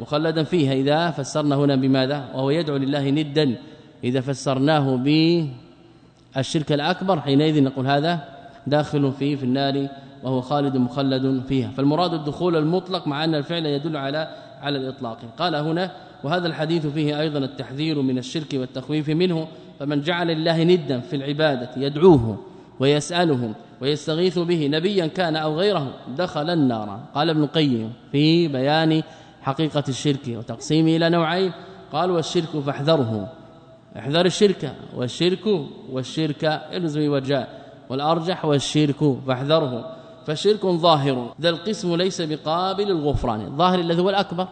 مخلدا فيها إذا فسرنا هنا بماذا؟ وهو يدعو لله ندا إذا فسرناه بالشرك الأكبر حينئذ نقول هذا داخل فيه في النار وهو خالد مخلد فيها. فالمراد الدخول المطلق مع أن الفعل يدل على على الإطلاق. قال هنا وهذا الحديث فيه أيضا التحذير من الشرك والتخويف منه فمن جعل الله ندا في العبادة يدعوه ويسأله ويستغيث به نبيا كان أو غيره دخل النار. قال ابن القيم في بيان حقيقة الشرك وتقسيمه إلى نوعين. قال والشرك فاحذره. احذر الشرك. والشرك والشرك يلزم وجاء والأرجح والشرك فاحذره. فالشرك ظاهر. ذا القسم ليس بقابل الغفران. الظاهر الذي هو الأكبر.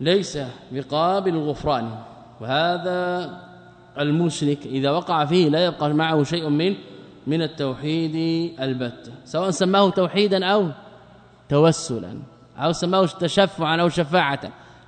ليس بقابل الغفران. وهذا المشرك إذا وقع فيه لا يبقى معه شيء من من التوحيد البتة سواء سماه توحيدا أو توسلا. أو سماه تشفعا أو شفاعة.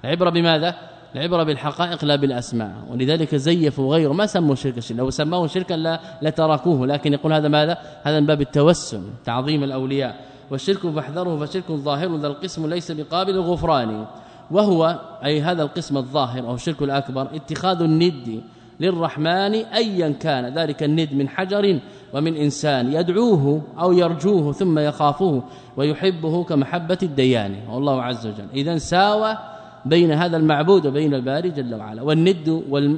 العبرة بماذا؟ العبرة بالحقائق لا بالأسماء. ولذلك زيفوا غيره. ما سموا شركا شرك لو سموه شركا لا لتركوه لكن يقول هذا ماذا؟ هذا من باب التوسل تعظيم الأولياء. والشرك فاحذره فشرك ظاهر. ذا القسم ليس بقابل الغفران وهو أي هذا القسم الظاهر أو الشرك الأكبر اتخاذ الند للرحمن ايا كان. ذلك الند من حجر ومن إنسان يدعوه أو يرجوه ثم يخافه ويحبه كمحبة الديان. والله عز وجل. اذا ساوى بين هذا المعبود وبين الباري جل وعلا. والند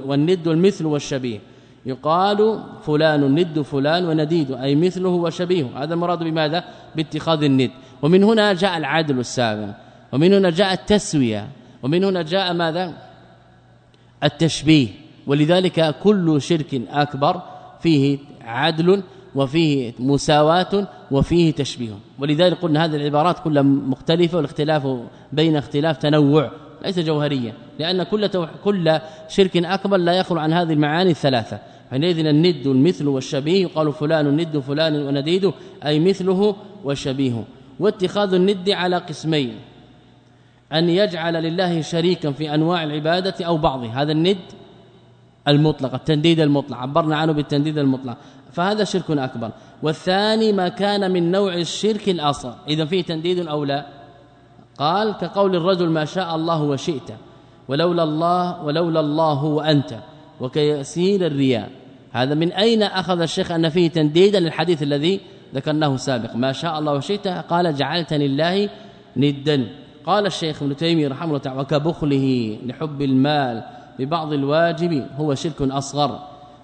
والند والمثل والشبيه. يقال فلان ند فلان ونديد أي مثله وشبيهه هذا المراد بماذا؟ باتخاذ الند. ومن هنا جاء العدل السابق ومن هنا جاء التسوية. ومن هنا جاء ماذا؟ التشبيه. ولذلك كل شرك أكبر فيه عدل وفيه مساواة وفيه تشبيه. ولذلك قلنا هذه العبارات كلها مختلفة والاختلاف بين اختلاف تنوع ليس جوهريا لأن كل كل شرك أكبر لا يخلو عن هذه المعاني الثلاثة. حينئذ الند المثل والشبيه يقال فلان ند فلان ونديده أي مثله وشبيهه. واتخاذ الند على قسمين أن يجعل لله شريكا في أنواع العبادة أو بعضها. هذا الند المطلق التنديد المطلق عبرنا عنه بالتنديد المطلق. فهذا شرك أكبر. والثاني ما كان من نوع الشرك الأصغر. إذا فيه تنديد أو لا؟ قال كقول الرجل ما شاء الله وشئت ولولا الله ولولا الله وأنت وكيسير الرياء. هذا من أين أخذ الشيخ أن فيه تنديدا للحديث الذي ذكرناه سابقا؟ ما شاء الله وشئت قال جعلتني الله ندا. قال الشيخ ابن تيمية رحمه الله تعالى وكبخله لحب المال. ببعض الواجب هو شرك أصغر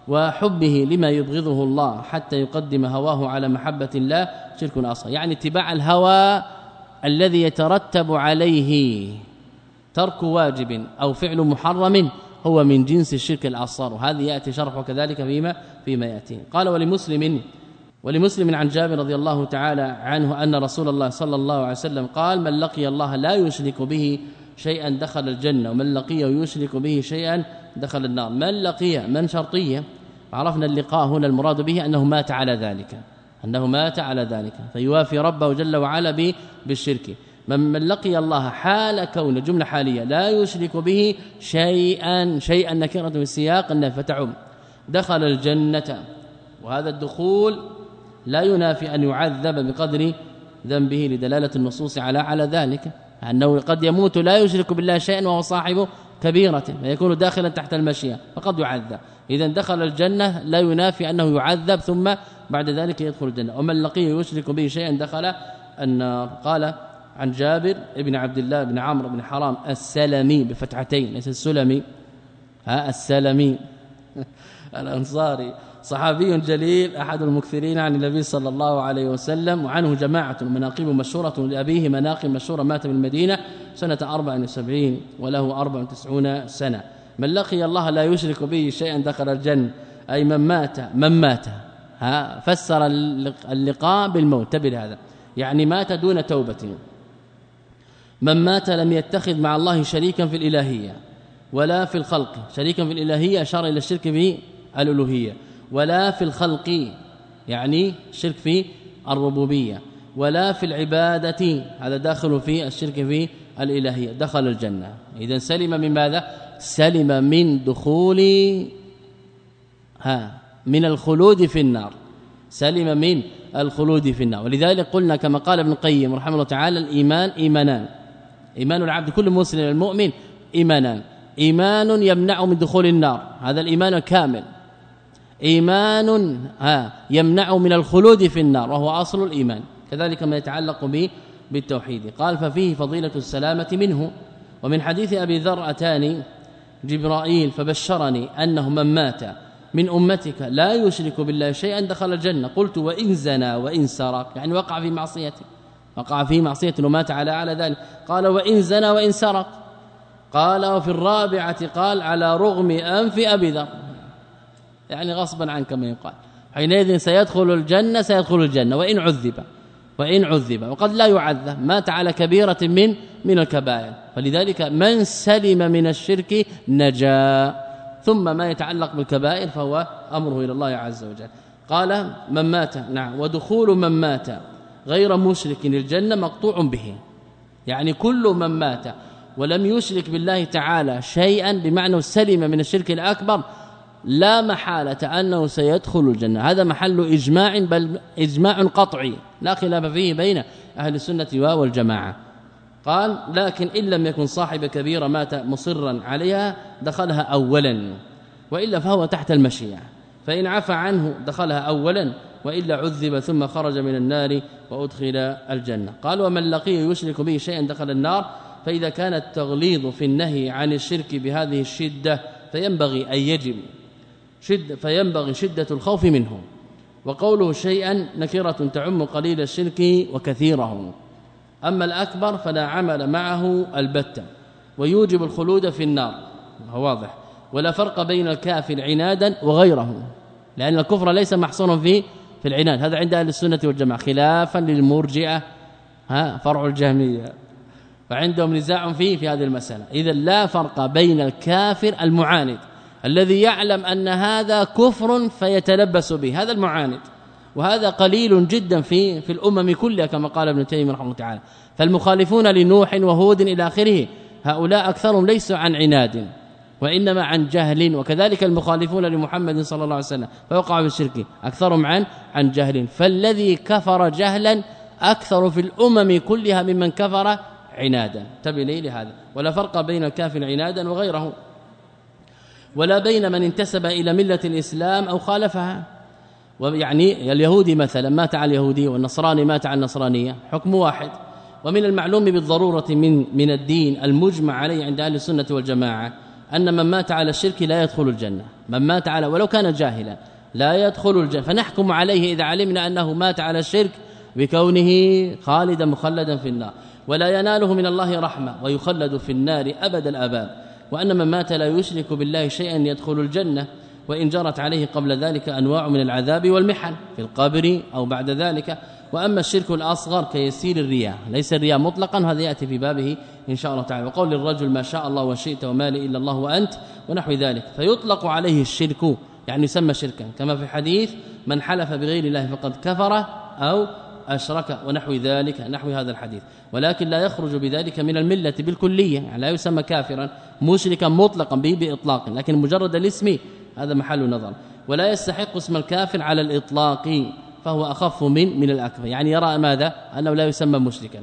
وحبه لما يبغضه الله حتى يقدم هواه على محبة الله شرك أصغر. يعني اتباع الهوى الذي يترتب عليه ترك واجب أو فعل محرم هو من جنس الشرك الأصغر. وهذه يأتي شرحه كذلك فيما فيما يأتي. قال ولمسلم ولمسلم عن جابر رضي الله تعالى عنه أن رسول الله صلى الله عليه وسلم قال من لقي الله لا يشرك به شيئا دخل الجنة ومن لقيه يشرك به شيئا دخل النار. من لقي من شرطية؟ عرفنا اللقاء هنا المراد به أنه مات على ذلك أنه مات على ذلك فيوافي ربه جل وعلا بالشرك. من لقي الله حال كون جملة حالية لا يشرك به شيئا شيئا نكرة في السياق ان فتعم. دخل الجنة وهذا الدخول لا ينافي أن يعذب بقدر ذنبه لدلالة النصوص على على ذلك. أنه قد يموت لا يشرك بالله شيئا وهو صاحب كبيرة فيكون داخلا تحت المشيئة فقد يعذب. اذا دخل الجنة لا ينافي أنه يعذب ثم بعد ذلك يدخل الجنة. ومن لقيه يشرك به شيئا دخل النار. قال عن جابر ابن عبد الله بن عمرو بن حرام السلمي بفتحتين ليس السلمي. ها السلمي. الأنصاري. صحابي جليل أحد المكثرين عن النبي صلى الله عليه وسلم وعنه جماعة مناقب مشهورة لأبيه مناقب مشهورة مات بالمدينة سنة 74 وله 94 سنة. من لقي الله لا يشرك به شيئا دخل الجنة. أي من مات من مات. ها فسر اللقاء بالموت. تبر هذا يعني مات دون توبة. من مات لم يتخذ مع الله شريكا في الإلهية ولا في الخلق. شريكا في الإلهية أشار إلى الشرك في الألوهية. ولا في الخلق يعني شرك في الربوبية ولا في العبادة هذا داخل في الشرك في الإلهية دخل الجنة. اذا سلم من ماذا؟ سلم من دخول ها من الخلود في النار. سلم من الخلود في النار. ولذلك قلنا كما قال ابن القيم رحمه الله تعالى الإيمان إيمانان. إيمان العبد كل مسلم المؤمن إيمانان. إيمان يمنع من دخول النار. هذا الإيمان الكامل إيمان ها يمنع من الخلود في النار وهو أصل الإيمان. كذلك ما يتعلق به بالتوحيد. قال ففيه فضيلة السلامة منه. ومن حديث أبي ذر أتاني جبرائيل فبشرني أنه من مات من أمتك لا يشرك بالله شيئا دخل الجنة. قلت وإن زنى وإن سرق. يعني وقع في معصيه وقع في معصيه ومات على على ذلك. قال وإن زنى وإن سرق. قال وفي الرابعة قال على رغم أنف أبي ذر. يعني غصبا عن كما يقال. حينئذ سيدخل الجنة سيدخل الجنة. وإن عذب وإن عذب. وقد لا يعذب. مات على كبيرة من من الكبائر. فلذلك من سلم من الشرك نجا. ثم ما يتعلق بالكبائر فهو أمره إلى الله عز وجل. قال من مات نعم. ودخول من مات غير مشرك الجنه مقطوع به. يعني كل من مات ولم يشرك بالله تعالى شيئا بمعنى سلم من الشرك الأكبر لا محالة أنه سيدخل الجنة. هذا محل إجماع بل إجماع قطعي لا خلاف فيه بين أهل السنة والجماعة. قال لكن إن لم يكن صاحب كبيره مات مصرا عليها دخلها اولا وإلا فهو تحت المشيئه فإن عفى عنه دخلها اولا وإلا عذب ثم خرج من النار وأدخل الجنة. قال ومن لقيه يشرك به شيئا دخل النار فإذا كان التغليظ في النهي عن الشرك بهذه الشدة فينبغي أن يجب شد فينبغي شدة الخوف منه وقوله شيئا نكرة تعم قليل الشرك وكثيره أما الأكبر فلا عمل معه البتة. ويوجب الخلود في النار. واضح. ولا فرق بين الكافر عنادا وغيره. لأن الكفر ليس محصورا في في العناد. هذا عند أهل السنة والجماعة. خلافا للمرجئة. ها فرع الجهمية. فعندهم نزاع فيه في هذه المسألة. اذا لا فرق بين الكافر المعاند. الذي يعلم أن هذا كفر فيتلبس به. هذا المعاند. وهذا قليل جدا في في الأمم كلها كما قال ابن تيمية رحمه الله تعالى. فالمخالفون لنوح وهود إلى آخره هؤلاء أكثرهم ليسوا عن عناد وإنما عن جهل. وكذلك المخالفون لمحمد صلى الله عليه وسلم فوقعوا في الشرك. أكثرهم عن عن جهل. فالذي كفر جهلا أكثر في الأمم كلها ممن كفر عنادا. تبني لهذا. ولا فرق بين الكافر عنادا وغيره. ولا بين من انتسب إلى ملة الإسلام أو خالفها. ويعني اليهودي مثلا مات على اليهودية والنصراني مات على النصرانية حكم واحد. ومن المعلوم بالضرورة من من الدين المجمع عليه عند أهل السنة والجماعة أن من مات على الشرك لا يدخل الجنة. من مات على ولو كان جاهلا لا يدخل الجنة. فنحكم عليه إذا علمنا أنه مات على الشرك بكونه خالدا مخلدا في النار. ولا يناله من الله رحمة ويخلد في النار أبد الاباد وان من مات لا يشرك بالله شيئا يدخل الجنة وإن جرت عليه قبل ذلك أنواع من العذاب والمحن في القبر أو بعد ذلك. وأما الشرك الأصغر كيسير الرياء ليس الرياء مطلقا هذا يأتي في بابه إن شاء الله تعالى. وقول للرجل ما شاء الله وشئت وما لي إلا الله وأنت ونحو ذلك. فيطلق عليه الشرك يعني يسمى شركا. كما في حديث من حلف بغير الله فقد كفر أو أشرك ونحو ذلك نحو هذا الحديث. ولكن لا يخرج بذلك من الملة بالكلية يعني لا يسمى كافرا مشركا مطلقا به بإطلاق لكن مجرد الاسم هذا محل نظر. ولا يستحق اسم الكافر على الإطلاق فهو أخف من من الأكبر. يعني يرى ماذا؟ أنه لا يسمى مشركا.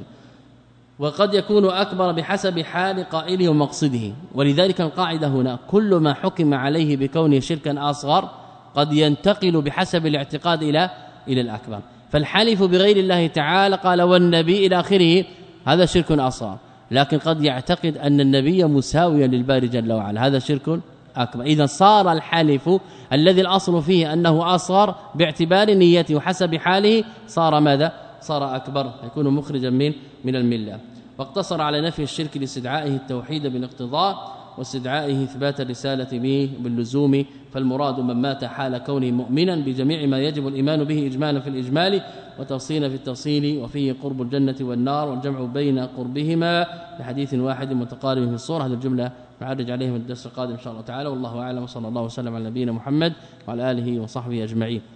وقد يكون أكبر بحسب حال قائله ومقصده. ولذلك القاعدة هنا كل ما حكم عليه بكونه شركا أصغر قد ينتقل بحسب الاعتقاد إلى إلى الأكبر. فالحلف بغير الله تعالى قال والنبي إلى آخره هذا شرك أصغر. لكن قد يعتقد أن النبي مساويا للباري جل وعلا هذا شرك أكبر. إذا صار الحلف الذي الأصل فيه أنه أصغر باعتبار نيته وحسب حاله صار ماذا؟ صار أكبر يكون مخرجا من من الملة. واقتصر على نفي الشرك لاستدعائه التوحيد بالاقتضاء واستدعائه إثبات الرسالة به باللزوم فالمراد من مات حال كونه مؤمنا بجميع ما يجب الإيمان به اجمالا في الإجمال وتفصيلا في التفصيل وفيه قرب الجنة والنار والجمع بين قربهما لحديث واحد متقارب في الصورة. هذه الجملة نعرج في الدرس القادم إن شاء الله تعالى. والله أعلم وصلى الله وسلم على نبينا محمد وعلى آله وصحبه أجمعين.